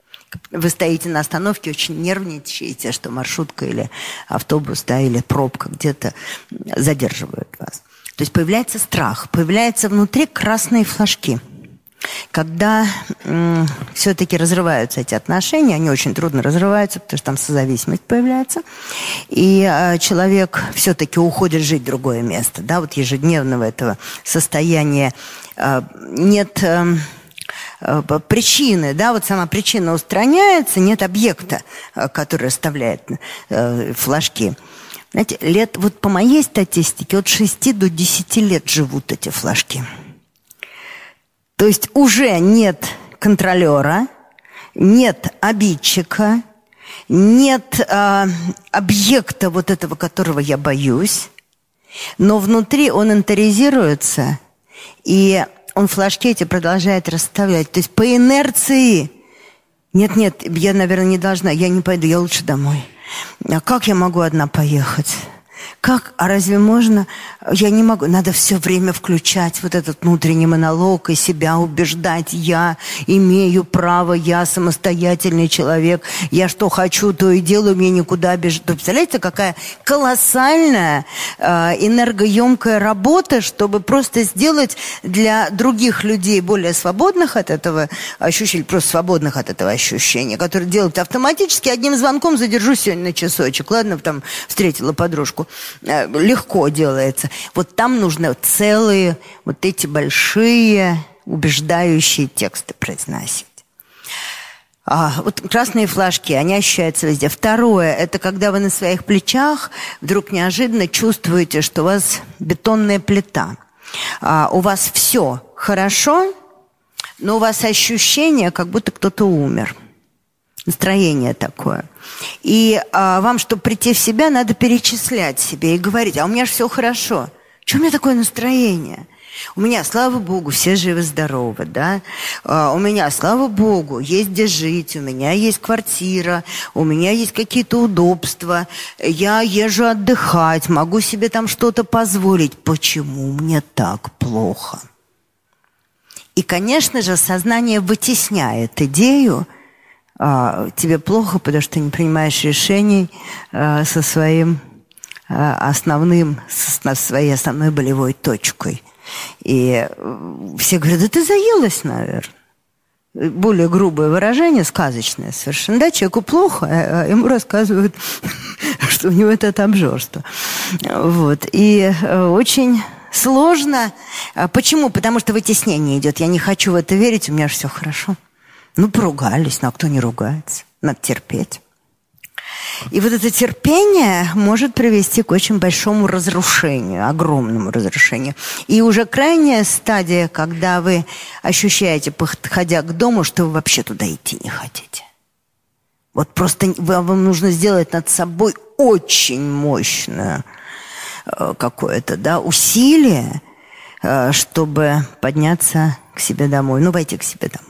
S2: Вы стоите на остановке, очень нервничаете, что маршрутка или автобус, да, или пробка где-то задерживают вас. То есть появляется страх, появляются внутри красные флажки – когда все-таки разрываются эти отношения, они очень трудно разрываются, потому что там созависимость появляется, и э, человек все-таки уходит жить в другое место, да, вот ежедневного этого состояния э, нет э, э, причины, да, вот сама причина устраняется, нет объекта, э, который оставляет э, флажки. Знаете, лет, вот по моей статистике, от 6 до 10 лет живут эти флажки. То есть уже нет контролера, нет обидчика, нет э, объекта вот этого, которого я боюсь, но внутри он интеризируется, и он флажки эти продолжает расставлять. То есть по инерции, нет-нет, я, наверное, не должна, я не пойду, я лучше домой. А как я могу одна поехать? Как, а разве можно? Я не могу. Надо все время включать вот этот внутренний монолог и себя убеждать. Я имею право, я самостоятельный человек. Я что хочу, то и делаю, мне никуда бежать. Представляете, какая колоссальная э, энергоемкая работа, чтобы просто сделать для других людей более свободных от этого ощущения, просто свободных от этого ощущения, которые делают автоматически. Одним звонком задержусь сегодня на часочек. Ладно, там встретила подружку. Э, легко делается. Вот там нужно целые вот эти большие убеждающие тексты произносить. А, вот красные флажки, они ощущаются везде. Второе, это когда вы на своих плечах вдруг неожиданно чувствуете, что у вас бетонная плита. А, у вас все хорошо, но у вас ощущение, как будто кто-то умер. Настроение такое. И а, вам, чтобы прийти в себя, надо перечислять себе и говорить, а у меня же все хорошо. Что у меня такое настроение? У меня, слава богу, все живы-здоровы, да. А, у меня, слава богу, есть где жить, у меня есть квартира, у меня есть какие-то удобства, я езжу отдыхать, могу себе там что-то позволить. Почему мне так плохо? И, конечно же, сознание вытесняет идею, тебе плохо, потому что ты не принимаешь решений а, со своим а, основным, со своей основной болевой точкой. И все говорят, да ты заелась, наверное. Более грубое выражение, сказочное совершенно. Да, человеку плохо, а ему рассказывают, что у него это обжорство. Вот. И э, очень сложно. Почему? Потому что вытеснение идет. Я не хочу в это верить, у меня же все хорошо. Ну, поругались, а кто не ругается? Надо терпеть. И вот это терпение может привести к очень большому разрушению, огромному разрушению. И уже крайняя стадия, когда вы ощущаете, подходя к дому, что вы вообще туда идти не хотите. Вот просто вам нужно сделать над собой очень мощное э, какое-то да, усилие, э, чтобы подняться к себе домой, ну, войти к себе домой.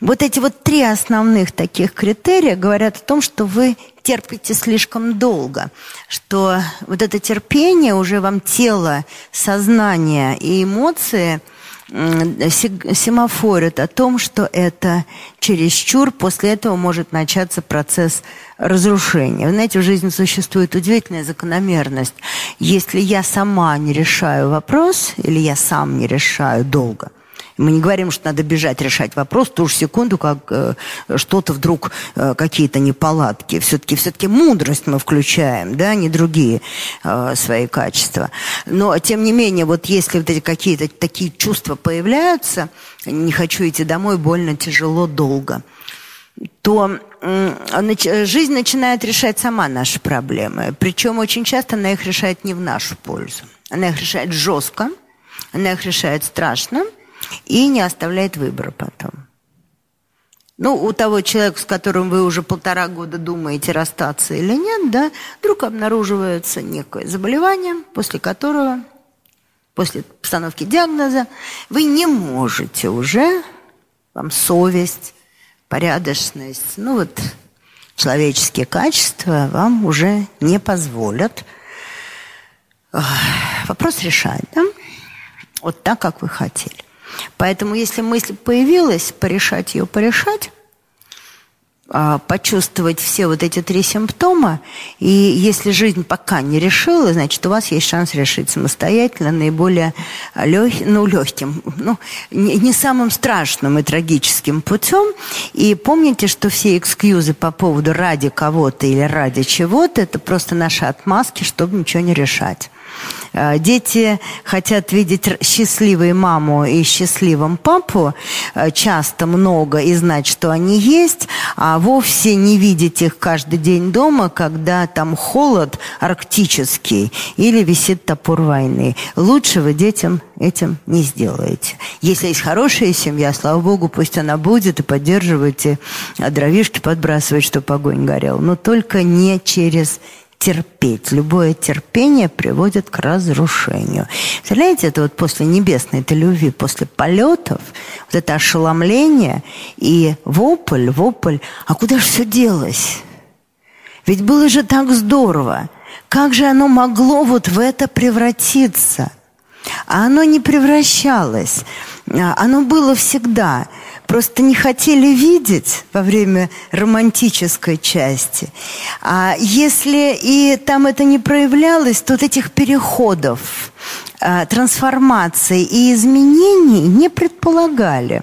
S2: Вот эти вот три основных таких критерия говорят о том, что вы терпите слишком долго, что вот это терпение уже вам тело, сознание и эмоции семафорят о том, что это чересчур, после этого может начаться процесс разрушения. Вы знаете, в жизни существует удивительная закономерность. Если я сама не решаю вопрос, или я сам не решаю долго – мы не говорим, что надо бежать решать вопрос ту же секунду, как э, что-то вдруг, э, какие-то неполадки. Все-таки все мудрость мы включаем, да, не другие э, свои качества. Но, тем не менее, вот если вот эти какие-то такие чувства появляются, не хочу идти домой, больно, тяжело, долго, то жизнь начинает решать сама наши проблемы. Причем очень часто она их решает не в нашу пользу. Она их решает жестко, она их решает страшно – и не оставляет выбора потом. Ну, у того человека, с которым вы уже полтора года думаете, расстаться или нет, да, вдруг обнаруживается некое заболевание, после которого, после постановки диагноза, вы не можете уже, вам совесть, порядочность, ну вот человеческие качества вам уже не позволят вопрос решать, да? Вот так, как вы хотели. Поэтому, если мысль появилась, порешать ее, порешать, а, почувствовать все вот эти три симптома, и если жизнь пока не решила, значит, у вас есть шанс решить самостоятельно, наиболее лег... ну, легким, ну, не, самым страшным и трагическим путем. И помните, что все экскьюзы по поводу ради кого-то или ради чего-то, это просто наши отмазки, чтобы ничего не решать. Э, дети хотят видеть счастливой маму и счастливым папу э, часто много и знать, что они есть, а вовсе не видеть их каждый день дома, когда там холод арктический или висит топор войны. Лучше вы детям этим не сделаете. Если есть хорошая семья, слава богу, пусть она будет, и поддерживайте, а дровишки подбрасывать, чтобы огонь горел. Но только не через терпеть. Любое терпение приводит к разрушению. Представляете, это вот после небесной этой любви, после полетов, вот это ошеломление и вопль, вопль. А куда же все делось? Ведь было же так здорово. как же оно могло вот в это превратиться? А оно не превращалось. А, оно было всегда. Просто не хотели видеть во время романтической части. А если и там это не проявлялось, то вот этих переходов, а, трансформаций и изменений не предполагали.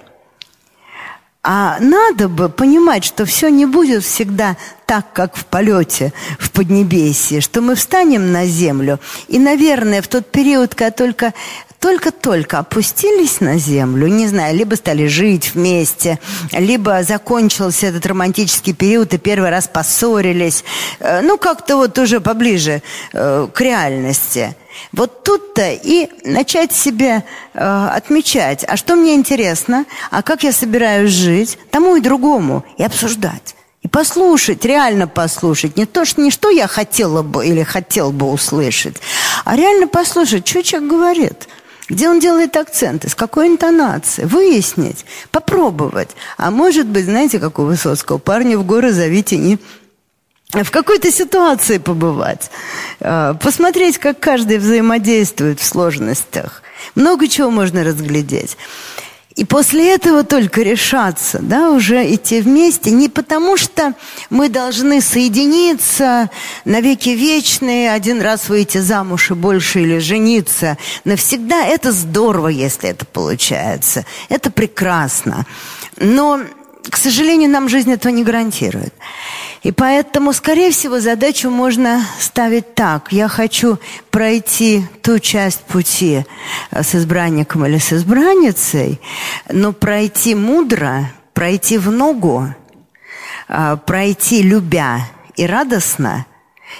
S2: А надо бы понимать, что все не будет всегда так, как в полете в Поднебесье, что мы встанем на землю. И, наверное, в тот период, когда только только-только опустились на землю, не знаю, либо стали жить вместе, либо закончился этот романтический период и первый раз поссорились, э, ну, как-то вот уже поближе э, к реальности. Вот тут-то и начать себе э, отмечать, а что мне интересно, а как я собираюсь жить, тому и другому, и обсуждать. И послушать, реально послушать. Не то, что, не что я хотела бы или хотел бы услышать, а реально послушать, что человек говорит – где он делает акценты, с какой интонацией, выяснить, попробовать. А может быть, знаете, как у Высоцкого, парни в горы зовите не в какой-то ситуации побывать, а, посмотреть, как каждый взаимодействует в сложностях. Много чего можно разглядеть. И после этого только решаться, да, уже идти вместе. Не потому, что мы должны соединиться навеки вечные, один раз выйти замуж и больше или жениться. Навсегда это здорово, если это получается. Это прекрасно. Но, к сожалению, нам жизнь этого не гарантирует. И поэтому, скорее всего, задачу можно ставить так. Я хочу пройти ту часть пути э, с избранником или с избранницей, но пройти мудро, пройти в ногу, э, пройти любя и радостно.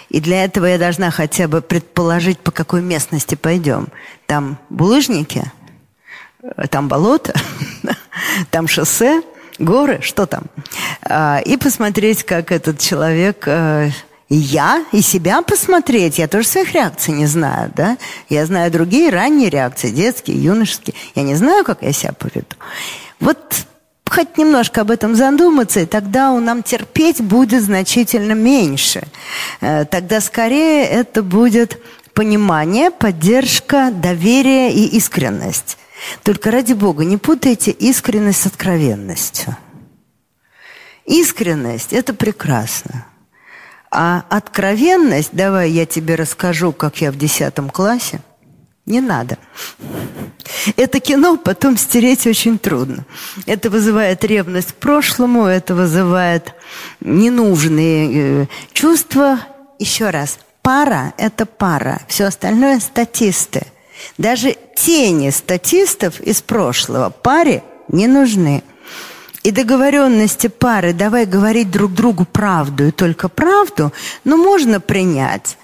S2: И для этого я должна хотя бы предположить, по какой местности пойдем. Там булыжники, э, там болото, там шоссе – горы, что там. А, и посмотреть, как этот человек э, и я, и себя посмотреть. Я тоже своих реакций не знаю, да? Я знаю другие ранние реакции, детские, юношеские. Я не знаю, как я себя поведу. Вот хоть немножко об этом задуматься, и тогда у нам терпеть будет значительно меньше. Э, тогда скорее это будет понимание, поддержка, доверие и искренность. Только ради Бога, не путайте искренность с откровенностью. Искренность – это прекрасно. А откровенность, давай я тебе расскажу, как я в десятом классе, не надо. Это кино потом стереть очень трудно. Это вызывает ревность к прошлому, это вызывает ненужные э, чувства. Еще раз, пара – это пара, все остальное – статисты – даже тени статистов из прошлого паре не нужны. И договоренности пары «давай говорить друг другу правду и только правду», ну, можно принять.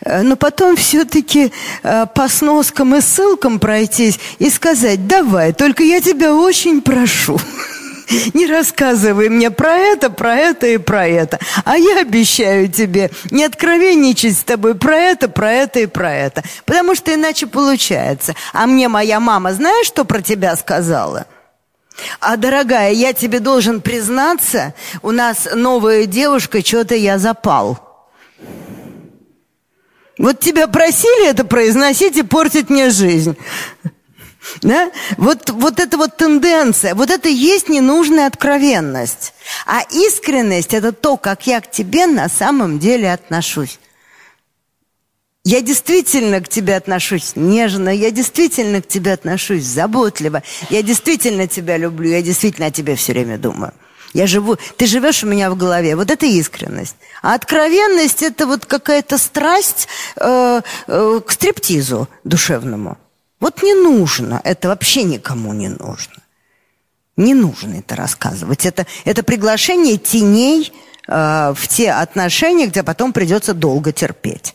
S2: Э, но потом все-таки э, по сноскам и ссылкам пройтись и сказать «давай, только я тебя очень прошу». Не рассказывай мне про это, про это и про это. А я обещаю тебе не откровенничать с тобой про это, про это и про это. Потому что иначе получается. А мне моя мама, знаешь, что про тебя сказала? А, дорогая, я тебе должен признаться, у нас новая девушка, что-то я запал. Вот тебя просили это произносить и портить мне жизнь. Да? Вот, вот эта вот тенденция, вот это есть ненужная откровенность. А искренность – это то, как я к тебе на самом деле отношусь. Я действительно к тебе отношусь нежно, я действительно к тебе отношусь заботливо, я действительно тебя люблю, я действительно о тебе все время думаю. Я живу, ты живешь у меня в голове. Вот это искренность. А откровенность это вот какая-то страсть э, э, к стриптизу душевному. Вот не нужно, это вообще никому не нужно. Не нужно это рассказывать. Это, это приглашение теней э, в те отношения, где потом придется долго терпеть.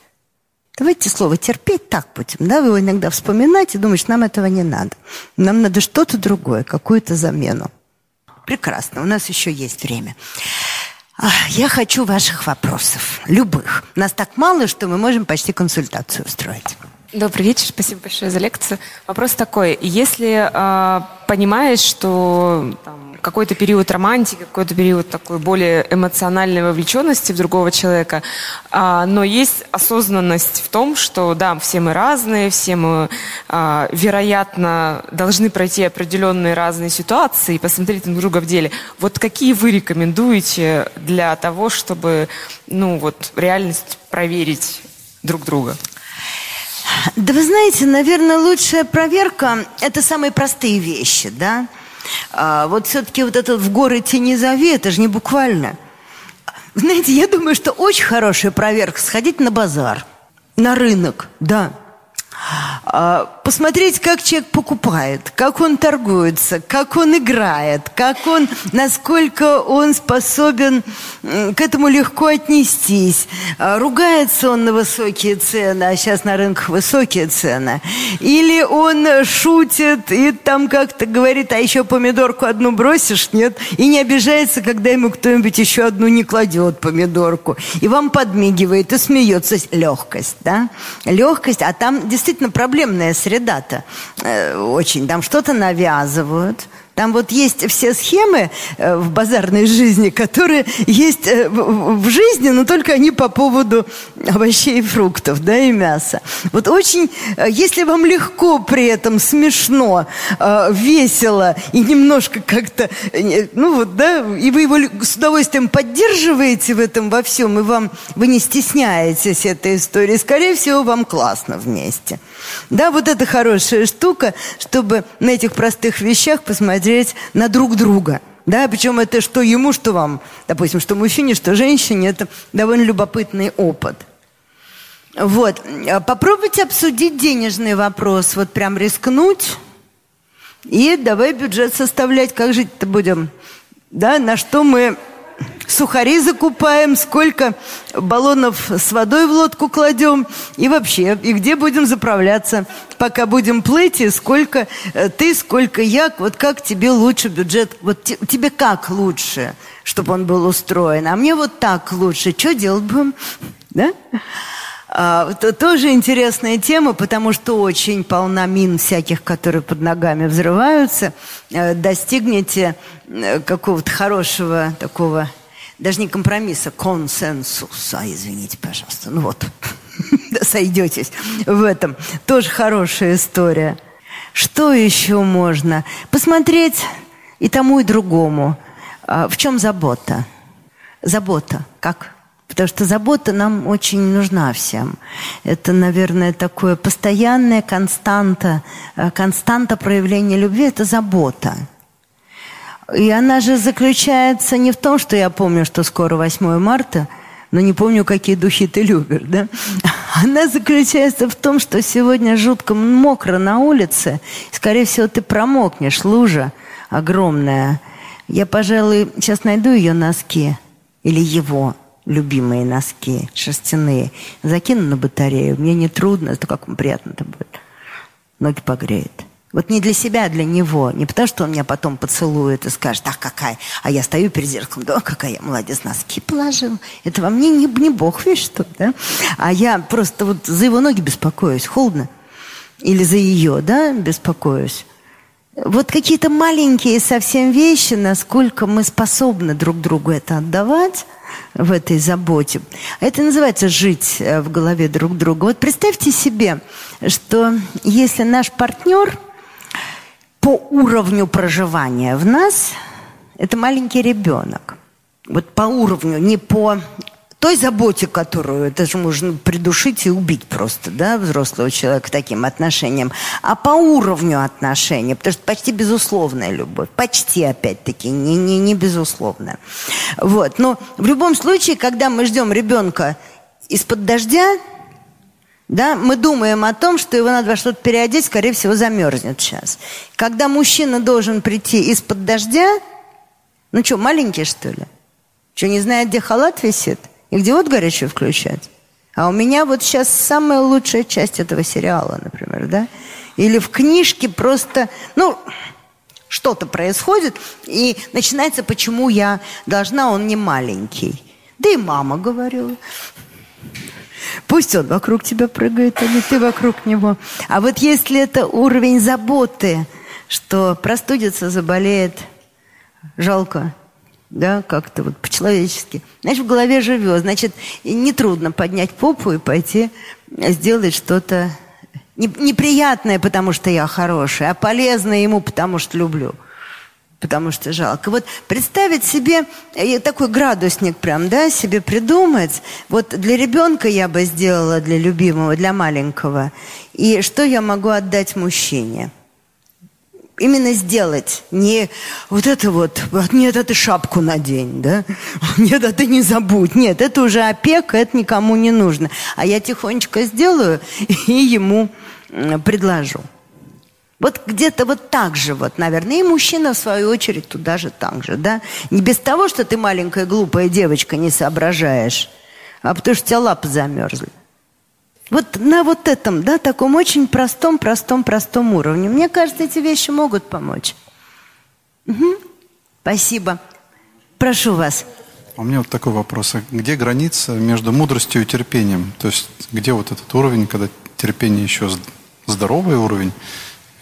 S2: Давайте слово терпеть так будем, да, вы его иногда вспоминаете, думаешь, нам этого не надо. Нам надо что-то другое, какую-то замену. Прекрасно, у нас еще есть время. Я хочу ваших вопросов, любых. Нас так мало, что мы можем почти консультацию устроить.
S3: Добрый вечер, спасибо большое за лекцию. Вопрос такой, если э, понимаешь, что там, какой-то период романтики, какой-то период такой более эмоциональной вовлеченности в другого человека, э, но есть осознанность в том, что да, все мы разные, все мы, э, вероятно, должны пройти определенные разные ситуации и посмотреть на друга в деле. Вот какие вы рекомендуете для того, чтобы ну, вот, реальность проверить друг друга?
S2: Да вы знаете, наверное, лучшая проверка – это самые простые вещи, да? А, вот все-таки вот этот «в горы не зови» – это же не буквально. Знаете, я думаю, что очень хорошая проверка – сходить на базар, на рынок, да – посмотреть, как человек покупает, как он торгуется, как он играет, как он, насколько он способен к этому легко отнестись. А, ругается он на высокие цены, а сейчас на рынках высокие цены. Или он шутит и там как-то говорит, а еще помидорку одну бросишь, нет? И не обижается, когда ему кто-нибудь еще одну не кладет помидорку. И вам подмигивает и смеется. Легкость, да? Легкость, а там действительно действительно проблемная среда-то. Э, очень. Там что-то навязывают. Там вот есть все схемы э, в базарной жизни, которые есть э, в жизни, но только они по поводу овощей и фруктов, да, и мяса. Вот очень, если вам легко при этом, смешно, весело и немножко как-то, ну вот, да, и вы его с удовольствием поддерживаете в этом во всем, и вам, вы не стесняетесь этой истории, скорее всего, вам классно вместе. Да, вот это хорошая штука, чтобы на этих простых вещах посмотреть на друг друга. Да, причем это что ему, что вам. Допустим, что мужчине, что женщине, это довольно любопытный опыт. Вот. Попробуйте обсудить денежный вопрос. Вот прям рискнуть. И давай бюджет составлять. Как жить-то будем? Да, на что мы сухари закупаем, сколько баллонов с водой в лодку кладем и вообще, и где будем заправляться, пока будем плыть, и сколько э, ты, сколько я, вот как тебе лучше бюджет, вот тебе как лучше, чтобы он был устроен, а мне вот так лучше, что делать будем, да? А, это тоже интересная тема, потому что очень полна мин всяких, которые под ногами взрываются. Э, достигнете э, какого-то хорошего такого даже не компромисса, консенсуса, извините, пожалуйста. Ну вот, сойдетесь в этом. Тоже хорошая история. Что еще можно? Посмотреть и тому, и другому. А, в чем забота? Забота. Как? Потому что забота нам очень нужна всем. Это, наверное, такое постоянная константа, э, константа проявления любви – это забота. И она же заключается не в том, что я помню, что скоро 8 марта, но не помню, какие духи ты любишь, да? Она заключается в том, что сегодня жутко мокро на улице. Скорее всего, ты промокнешь, лужа огромная. Я, пожалуй, сейчас найду ее носки или его любимые носки шерстяные. Закину на батарею. Мне не трудно, это как приятно это будет. Ноги погреет. Вот не для себя, а для него. Не потому, что он меня потом поцелует и скажет, ах, какая. А я стою перед зеркалом, да, какая я молодец, носки положил. Это во мне не, не бог весь что, да? А я просто вот за его ноги беспокоюсь, холодно. Или за ее, да, беспокоюсь. Вот какие-то маленькие совсем вещи, насколько мы способны друг другу это отдавать в этой заботе. Это называется жить э, в голове друг друга. Вот представьте себе, что если наш партнер – по уровню проживания в нас это маленький ребенок. Вот по уровню, не по той заботе, которую, это же можно придушить и убить просто, да, взрослого человека таким отношением, а по уровню отношений, потому что почти безусловная любовь, почти, опять-таки, не, не, не безусловная. Вот, но в любом случае, когда мы ждем ребенка из-под дождя, да, мы думаем о том, что его надо во что-то переодеть, скорее всего, замерзнет сейчас. Когда мужчина должен прийти из-под дождя, ну что, маленький, что ли? Что, не знает, где халат висит? И где вот горячую включать? А у меня вот сейчас самая лучшая часть этого сериала, например, да? Или в книжке просто, ну, что-то происходит, и начинается, почему я должна, он не маленький. Да и мама говорила. Пусть он вокруг тебя прыгает, а не ты вокруг него. А вот если это уровень заботы, что простудится, заболеет, жалко, да, как-то вот по-человечески. Значит, в голове живет. Значит, нетрудно поднять попу и пойти сделать что-то неприятное, потому что я хорошая, а полезное ему, потому что люблю потому что жалко. Вот представить себе э, такой градусник прям, да, себе придумать. Вот для ребенка я бы сделала, для любимого, для маленького. И что я могу отдать мужчине? Именно сделать. Не вот это вот, нет, это шапку надень, да? Нет, это не забудь. Нет, это уже опека, это никому не нужно. А я тихонечко сделаю и ему предложу. Вот где-то вот так же вот, наверное. И мужчина, в свою очередь, туда же так же, да? Не без того, что ты маленькая глупая девочка не соображаешь, а потому что у тебя лапы замерзли. Вот на вот этом, да, таком очень простом, простом, простом уровне. Мне кажется, эти вещи могут помочь. Угу. Спасибо. Прошу вас.
S4: У меня вот такой вопрос. А где граница между мудростью и терпением? То есть где вот этот уровень, когда терпение еще здоровый уровень,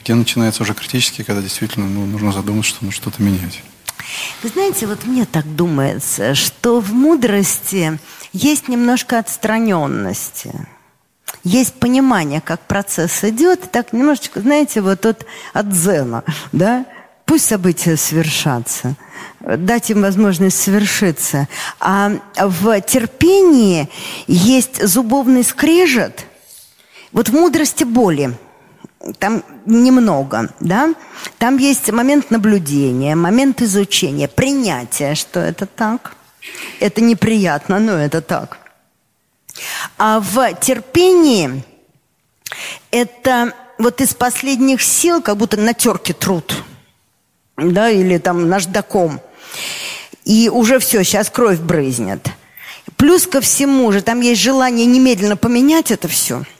S4: где начинается уже критически, когда действительно ну, нужно задуматься, что нужно что-то менять.
S2: Вы знаете, вот мне так думается, что в мудрости есть немножко отстраненности. Есть понимание, как процесс идет, так немножечко, знаете, вот от, от зена, да? Пусть события совершатся, дать им возможность совершиться. А в терпении есть зубовный скрежет, вот в мудрости боли – там немного, да? Там есть момент наблюдения, момент изучения, принятия, что это так. Это неприятно, но это так. А в терпении это вот из последних сил, как будто на терке труд, да, или там наждаком. И уже все, сейчас кровь брызнет. Плюс ко всему же, там есть желание немедленно поменять это все –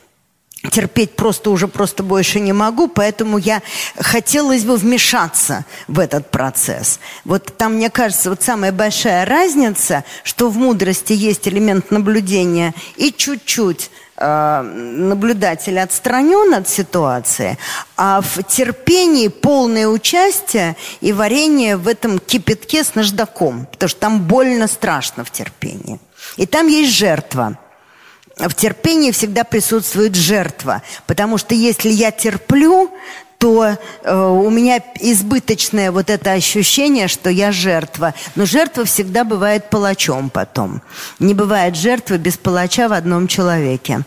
S2: терпеть просто уже просто больше не могу, поэтому я хотелось бы вмешаться в этот процесс. Вот там, мне кажется, вот самая большая разница, что в мудрости есть элемент наблюдения и чуть-чуть э, наблюдатель отстранен от ситуации, а в терпении полное участие и варенье в этом кипятке с наждаком, потому что там больно страшно в терпении. И там есть жертва – в терпении всегда присутствует жертва. Потому что если я терплю, то э, у меня избыточное вот это ощущение, что я жертва. Но жертва всегда бывает палачом потом. Не бывает жертвы без палача в одном человеке.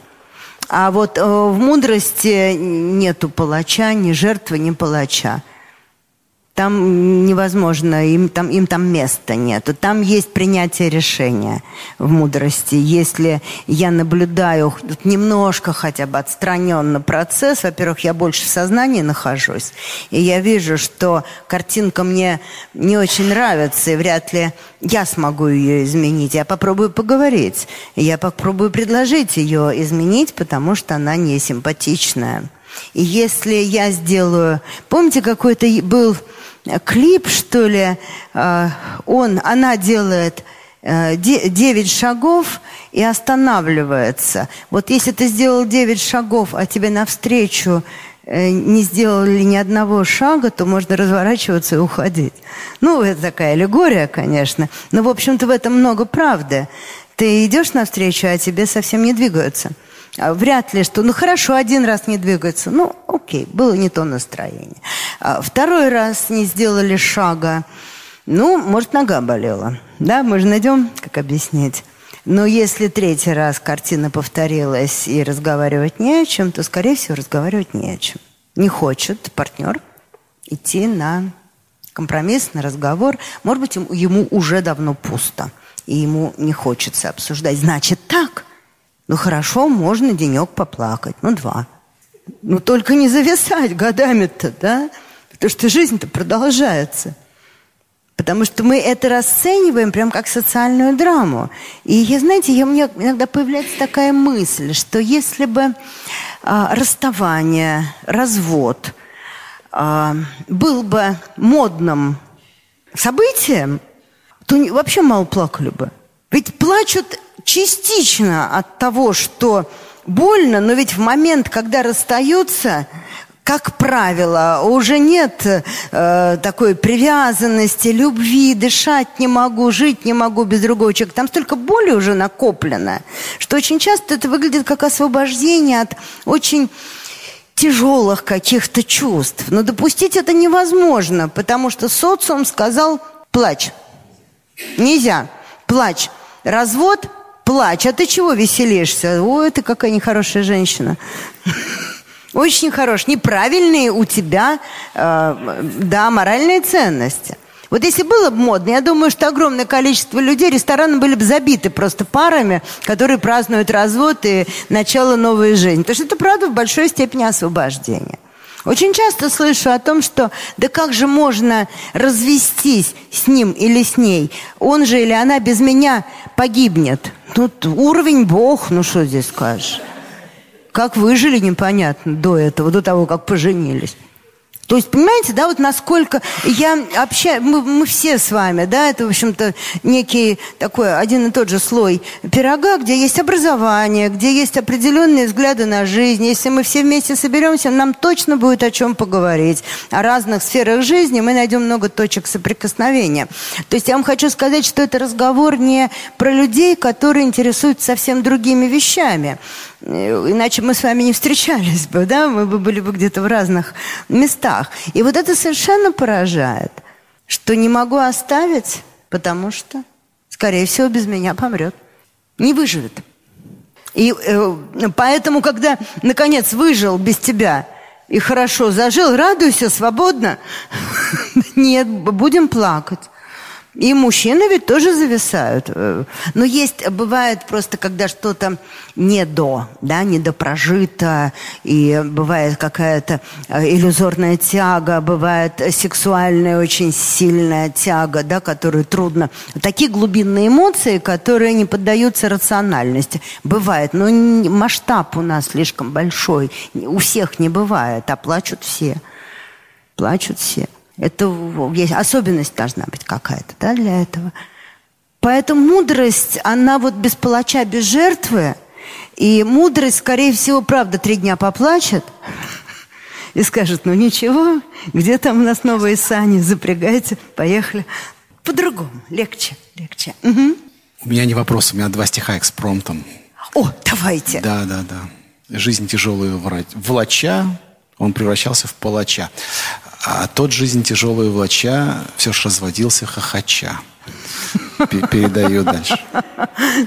S2: А вот э, в мудрости нету палача, ни жертвы, ни палача. Там невозможно, им там, им там места нет. Там есть принятие решения в мудрости. Если я наблюдаю немножко хотя бы отстраненно процесс, во-первых, я больше в сознании нахожусь, и я вижу, что картинка мне не очень нравится, и вряд ли я смогу ее изменить. Я попробую поговорить, я попробую предложить ее изменить, потому что она не симпатичная. И если я сделаю... Помните, какой-то был клип, что ли, э, он, она делает 9 э, шагов и останавливается. Вот если ты сделал 9 шагов, а тебе навстречу э, не сделали ни одного шага, то можно разворачиваться и уходить. Ну, это такая аллегория, конечно. Но, в общем-то, в этом много правды. Ты идешь навстречу, а тебе совсем не двигаются. А вряд ли, что, ну хорошо, один раз не двигается, ну окей, было не то настроение. А второй раз не сделали шага, ну, может, нога болела. Да, мы же найдем, как объяснить. Но если третий раз картина повторилась и разговаривать не о чем, то, скорее всего, разговаривать не о чем. Не хочет партнер идти на компромисс, на разговор. Может быть, ему уже давно пусто, и ему не хочется обсуждать. Значит, так – ну хорошо, можно денек поплакать, ну два. Ну только не зависать годами-то, да? Потому что жизнь-то продолжается. Потому что мы это расцениваем прям как социальную драму. И, я, знаете, я, у меня иногда появляется такая мысль, что если бы а, расставание, развод а, был бы модным событием, то вообще мало плакали бы. Ведь плачут частично от того, что больно, но ведь в момент, когда расстаются, как правило, уже нет э, такой привязанности, любви, дышать не могу, жить не могу без другого человека. Там столько боли уже накоплено, что очень часто это выглядит как освобождение от очень тяжелых каких-то чувств. Но допустить это невозможно, потому что социум сказал «плачь». Нельзя. Плачь. Развод – плачь. А ты чего веселишься? Ой, ты какая нехорошая женщина. Очень хорош. Неправильные у тебя, э, да, моральные ценности. Вот если было бы модно, я думаю, что огромное количество людей, рестораны были бы забиты просто парами, которые празднуют развод и начало новой жизни. Потому что это, правда, в большой степени освобождение. Очень часто слышу о том, что да как же можно развестись с ним или с ней? Он же или она без меня погибнет. Тут уровень Бог, ну что здесь скажешь? Как выжили, непонятно, до этого, до того, как поженились. То есть, понимаете, да, вот насколько я общаюсь, мы, мы все с вами, да, это, в общем-то, некий такой один и тот же слой пирога, где есть образование, где есть определенные взгляды на жизнь. Если мы все вместе соберемся, нам точно будет о чем поговорить. О разных сферах жизни мы найдем много точек соприкосновения. То есть я вам хочу сказать, что это разговор не про людей, которые интересуются совсем другими вещами. Э, иначе мы с вами не встречались бы, да, мы бы были бы где-то в разных местах. И вот это совершенно поражает, что не могу оставить, потому что, скорее всего, без меня помрет, не выживет. И э, поэтому, когда, наконец, выжил без тебя и хорошо зажил, радуйся свободно. Нет, будем плакать. И мужчины ведь тоже зависают. Но есть, бывает просто, когда что-то не до, да, недопрожито, и бывает какая-то э, иллюзорная тяга, бывает сексуальная очень сильная тяга, да, которую трудно... Такие глубинные эмоции, которые не поддаются рациональности. Бывает, но масштаб у нас слишком большой. У всех не бывает, а плачут все. Плачут все. Это есть особенность должна быть какая-то да, для этого. Поэтому мудрость, она вот без палача, без жертвы. И мудрость, скорее всего, правда, три дня поплачет и скажет, ну ничего, где там у нас новые сани, запрягайте, поехали. По-другому, легче, легче. Угу.
S5: У меня не вопрос, у меня два стиха экспромтом.
S2: О, давайте.
S5: Да, да, да. Жизнь тяжелую влача, он превращался в палача. А тот жизнь тяжелую влача все ж разводился хохоча. Передаю дальше.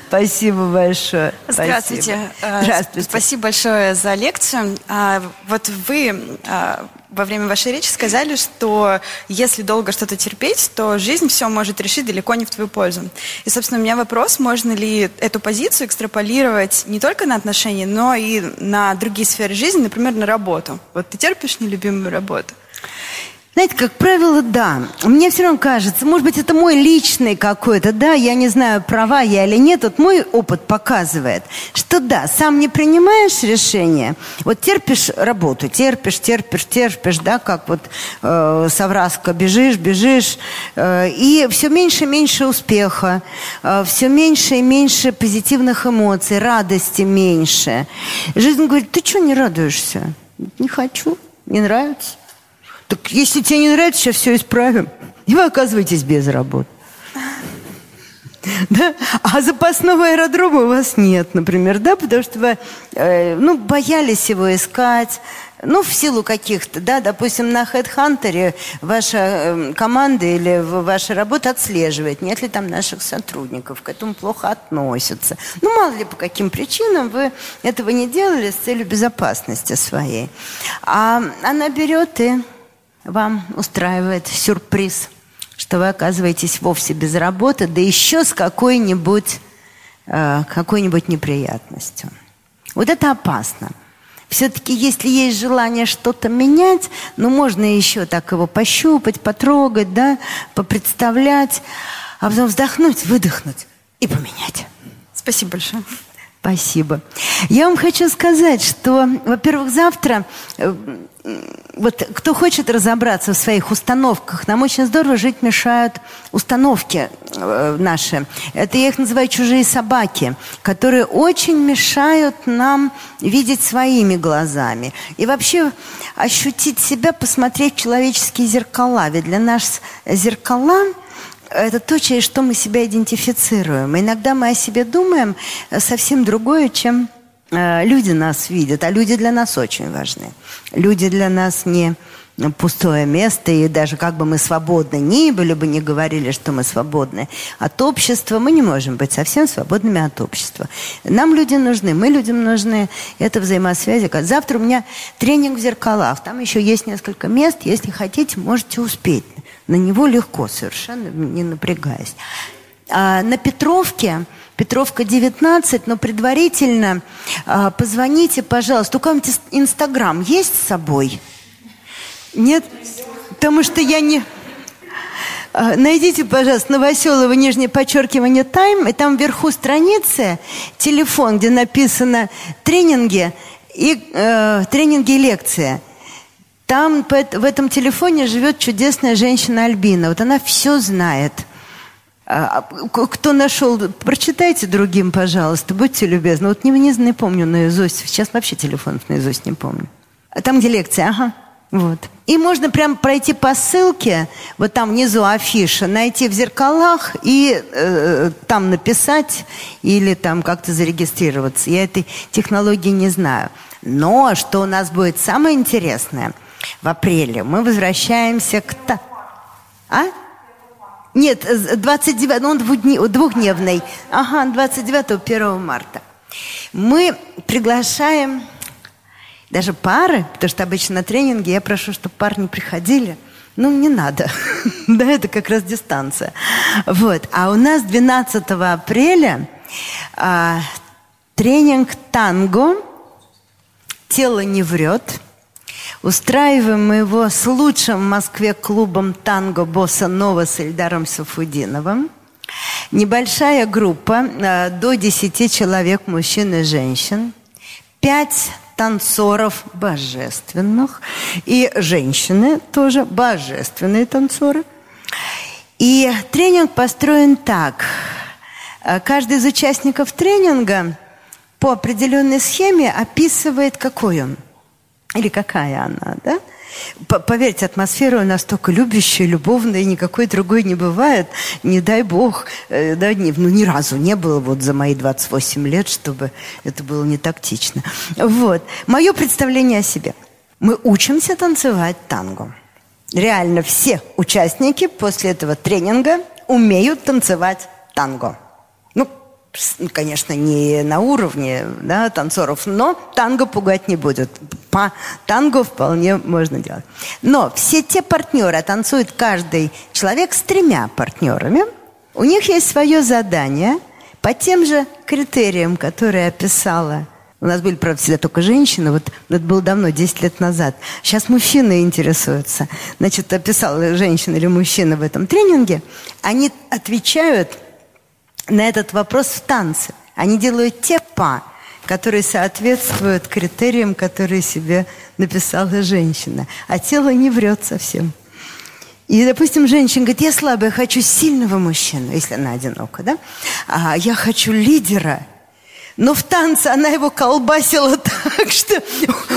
S2: Спасибо большое.
S6: Здравствуйте. Спасибо. Здравствуйте. Спасибо большое за лекцию. А, вот вы а, во время вашей речи сказали, что если долго что-то терпеть, то жизнь все может решить далеко не в твою пользу. И, собственно, у меня вопрос, можно ли эту позицию экстраполировать не только на отношения, но и на другие сферы жизни, например, на работу. Вот ты терпишь нелюбимую работу?
S2: Знаете, как правило, да. Мне все равно кажется, может быть, это мой личный какой-то, да, я не знаю, права я или нет, вот мой опыт показывает, что да, сам не принимаешь решение, вот терпишь работу, терпишь, терпишь, терпишь, да, как вот э, совраска, бежишь, бежишь, э, и все меньше и меньше успеха, э, все меньше и меньше позитивных эмоций, радости меньше. Жизнь говорит, ты что не радуешься? Не хочу, не нравится. Так если тебе не нравится, сейчас все исправим. И вы оказываетесь без работы. Да? А запасного аэродрома у вас нет, например, да, потому что вы, э, ну, боялись его искать, ну, в силу каких-то, да, допустим, на HeadHunter ваша э, команда или ваша работа отслеживает, нет ли там наших сотрудников, к этому плохо относятся. Ну, мало ли по каким причинам вы этого не делали с целью безопасности своей. А она берет и вам устраивает сюрприз, что вы оказываетесь вовсе без работы, да еще с какой-нибудь э, какой-нибудь неприятностью. Вот это опасно. Все-таки, если есть желание что-то менять, ну, можно еще так его пощупать, потрогать, да, попредставлять, а потом вздохнуть, выдохнуть и поменять.
S6: Спасибо большое.
S2: Спасибо. Я вам хочу сказать, что, во-первых, завтра, э, вот кто хочет разобраться в своих установках, нам очень здорово жить мешают установки э, наши. Это я их называю чужие собаки, которые очень мешают нам видеть своими глазами. И вообще ощутить себя, посмотреть в человеческие зеркала. Ведь для нас зеркала это то, через что мы себя идентифицируем. Иногда мы о себе думаем совсем другое, чем люди нас видят, а люди для нас очень важны. Люди для нас не пустое место, и даже как бы мы свободны ни были бы, не говорили, что мы свободны от общества, мы не можем быть совсем свободными от общества. Нам люди нужны, мы людям нужны. Это взаимосвязи. Завтра у меня тренинг в зеркалах, там еще есть несколько мест, если хотите, можете успеть. На него легко совершенно, не напрягаясь. А на Петровке Петровка 19, но предварительно э, позвоните, пожалуйста. У кого-нибудь Инстаграм есть с собой? Нет? Потому что я не... Э, найдите, пожалуйста, Новоселово, нижнее подчеркивание, тайм, и там вверху страницы, телефон, где написано тренинги и э, тренинги и лекции. Там в этом телефоне живет чудесная женщина Альбина. Вот она все знает – а, а, кто нашел, прочитайте другим, пожалуйста, будьте любезны. Вот не, не, не помню наизусть, сейчас вообще телефонов наизусть не помню. А там, где лекция, ага. Вот. И можно прям пройти по ссылке, вот там внизу афиша, найти в зеркалах и э, там написать или там как-то зарегистрироваться. Я этой технологии не знаю. Но что у нас будет самое интересное, в апреле мы возвращаемся к... А? Нет, 29, ну он двухдневный. Ага, 29 1 марта. Мы приглашаем даже пары, потому что обычно на тренинге я прошу, чтобы парни приходили. Ну, не надо. да, это как раз дистанция. Вот. А у нас 12 апреля а, тренинг танго «Тело не врет». Устраиваем мы его с лучшим в Москве клубом танго «Босса Нова» с Эльдаром Сафудиновым. Небольшая группа, э, до 10 человек, мужчин и женщин. Пять танцоров божественных. И женщины тоже божественные танцоры. И тренинг построен так. Э, каждый из участников тренинга по определенной схеме описывает, какой он – или какая она, да? Поверьте, атмосфера настолько любящая, любовная, и никакой другой не бывает. Не дай бог, э, да, не, ну ни разу не было вот за мои 28 лет, чтобы это было не тактично. Вот. Мое представление о себе. Мы учимся танцевать танго. Реально все участники после этого тренинга умеют танцевать танго. Ну, конечно, не на уровне да, танцоров, но танго пугать не будет. По танго вполне можно делать. Но все те партнеры, а танцует каждый человек с тремя партнерами, у них есть свое задание по тем же критериям, которые описала. У нас были, правда, всегда только женщины. Вот это было давно, 10 лет назад. Сейчас мужчины интересуются. Значит, описала женщина или мужчина в этом тренинге. Они отвечают на этот вопрос в танце. Они делают те па, которые соответствуют критериям, которые себе написала женщина. А тело не врет совсем. И, допустим, женщина говорит, я слабая, хочу сильного мужчину, если она одинока, да? А я хочу лидера – но в танце она его колбасила так, что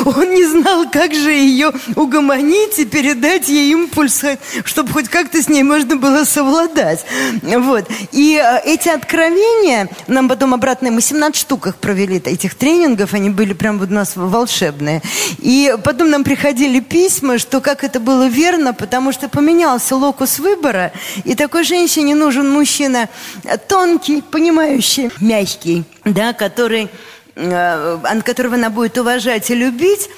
S2: он не знал, как же ее угомонить и передать ей импульс, чтобы хоть как-то с ней можно было совладать. Вот. И э, эти откровения, нам потом обратно, мы 17 штук их провели, этих тренингов, они были прям у нас волшебные. И потом нам приходили письма, что как это было верно, потому что поменялся локус выбора, и такой женщине нужен мужчина тонкий, понимающий, мягкий да, который, э, которого она будет уважать и любить,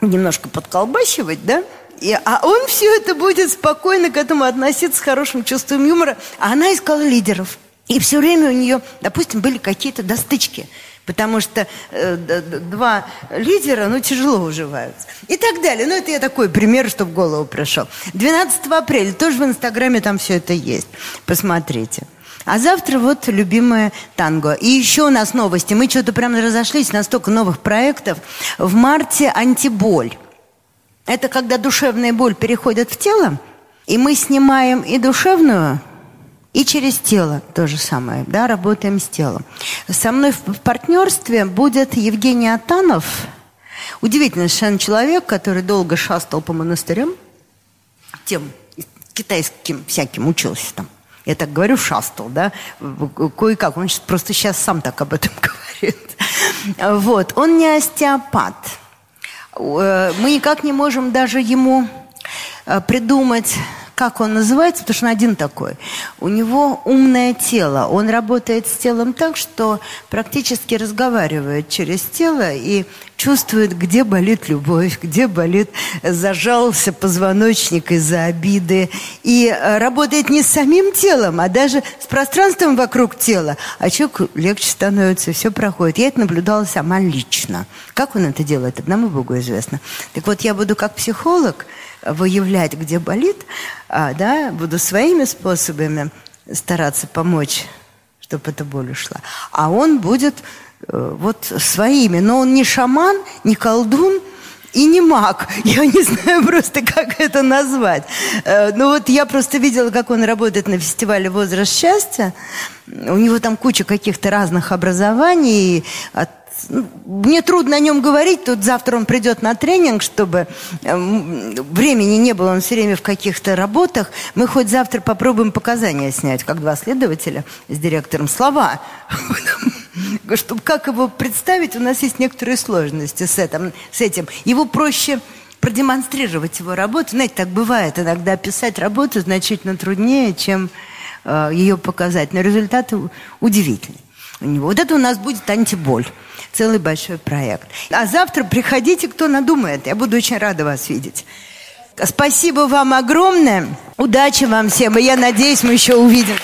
S2: немножко подколбащивать, да, и, а он все это будет спокойно к этому относиться с хорошим чувством юмора. А она искала лидеров. И все время у нее, допустим, были какие-то достычки. Потому что э, два лидера, ну, тяжело уживаются. И так далее. Ну, это я такой пример, чтобы в голову пришел. 12 апреля, тоже в Инстаграме там все это есть. Посмотрите. А завтра вот любимое танго. И еще у нас новости. Мы что-то прям разошлись, настолько новых проектов. В марте антиболь. Это когда душевная боль переходит в тело, и мы снимаем и душевную, и через тело то же самое, да, работаем с телом. Со мной в партнерстве будет Евгений Атанов, удивительный совершенно человек, который долго шастал по монастырям, тем китайским всяким учился там. Я так говорю, шастал, да, кое-как. Он просто сейчас сам так об этом говорит. Вот, он не остеопат. Э, мы никак не можем даже ему э, придумать как он называется, потому что он один такой. У него умное тело. Он работает с телом так, что практически разговаривает через тело и чувствует, где болит любовь, где болит, зажался позвоночник из-за обиды. И э, работает не с самим телом, а даже с пространством вокруг тела. А человеку легче становится, все проходит. Я это наблюдала сама лично. Как он это делает, одному Богу известно. Так вот, я буду как психолог выявлять, где болит, а, да, буду своими способами стараться помочь, чтобы эта боль ушла. А он будет э, вот своими. Но он не шаман, не колдун, и не маг. Я не знаю просто, как это назвать. Э, ну вот я просто видела, как он работает на фестивале «Возраст счастья». У него там куча каких-то разных образований, от мне трудно о нем говорить, тут завтра он придет на тренинг, чтобы эм, времени не было, он все время в каких-то работах. Мы хоть завтра попробуем показания снять, как два следователя с директором слова. Чтобы как его представить, у нас есть некоторые сложности с этим. С этим. Его проще продемонстрировать его работу. Знаете, так бывает. Иногда писать работу значительно труднее, чем э, ее показать. Но результаты удивительные у него. Вот это у нас будет антиболь целый большой проект. А завтра приходите, кто надумает. Я буду очень рада вас видеть. Спасибо вам огромное. Удачи вам всем. И я надеюсь, мы еще увидим.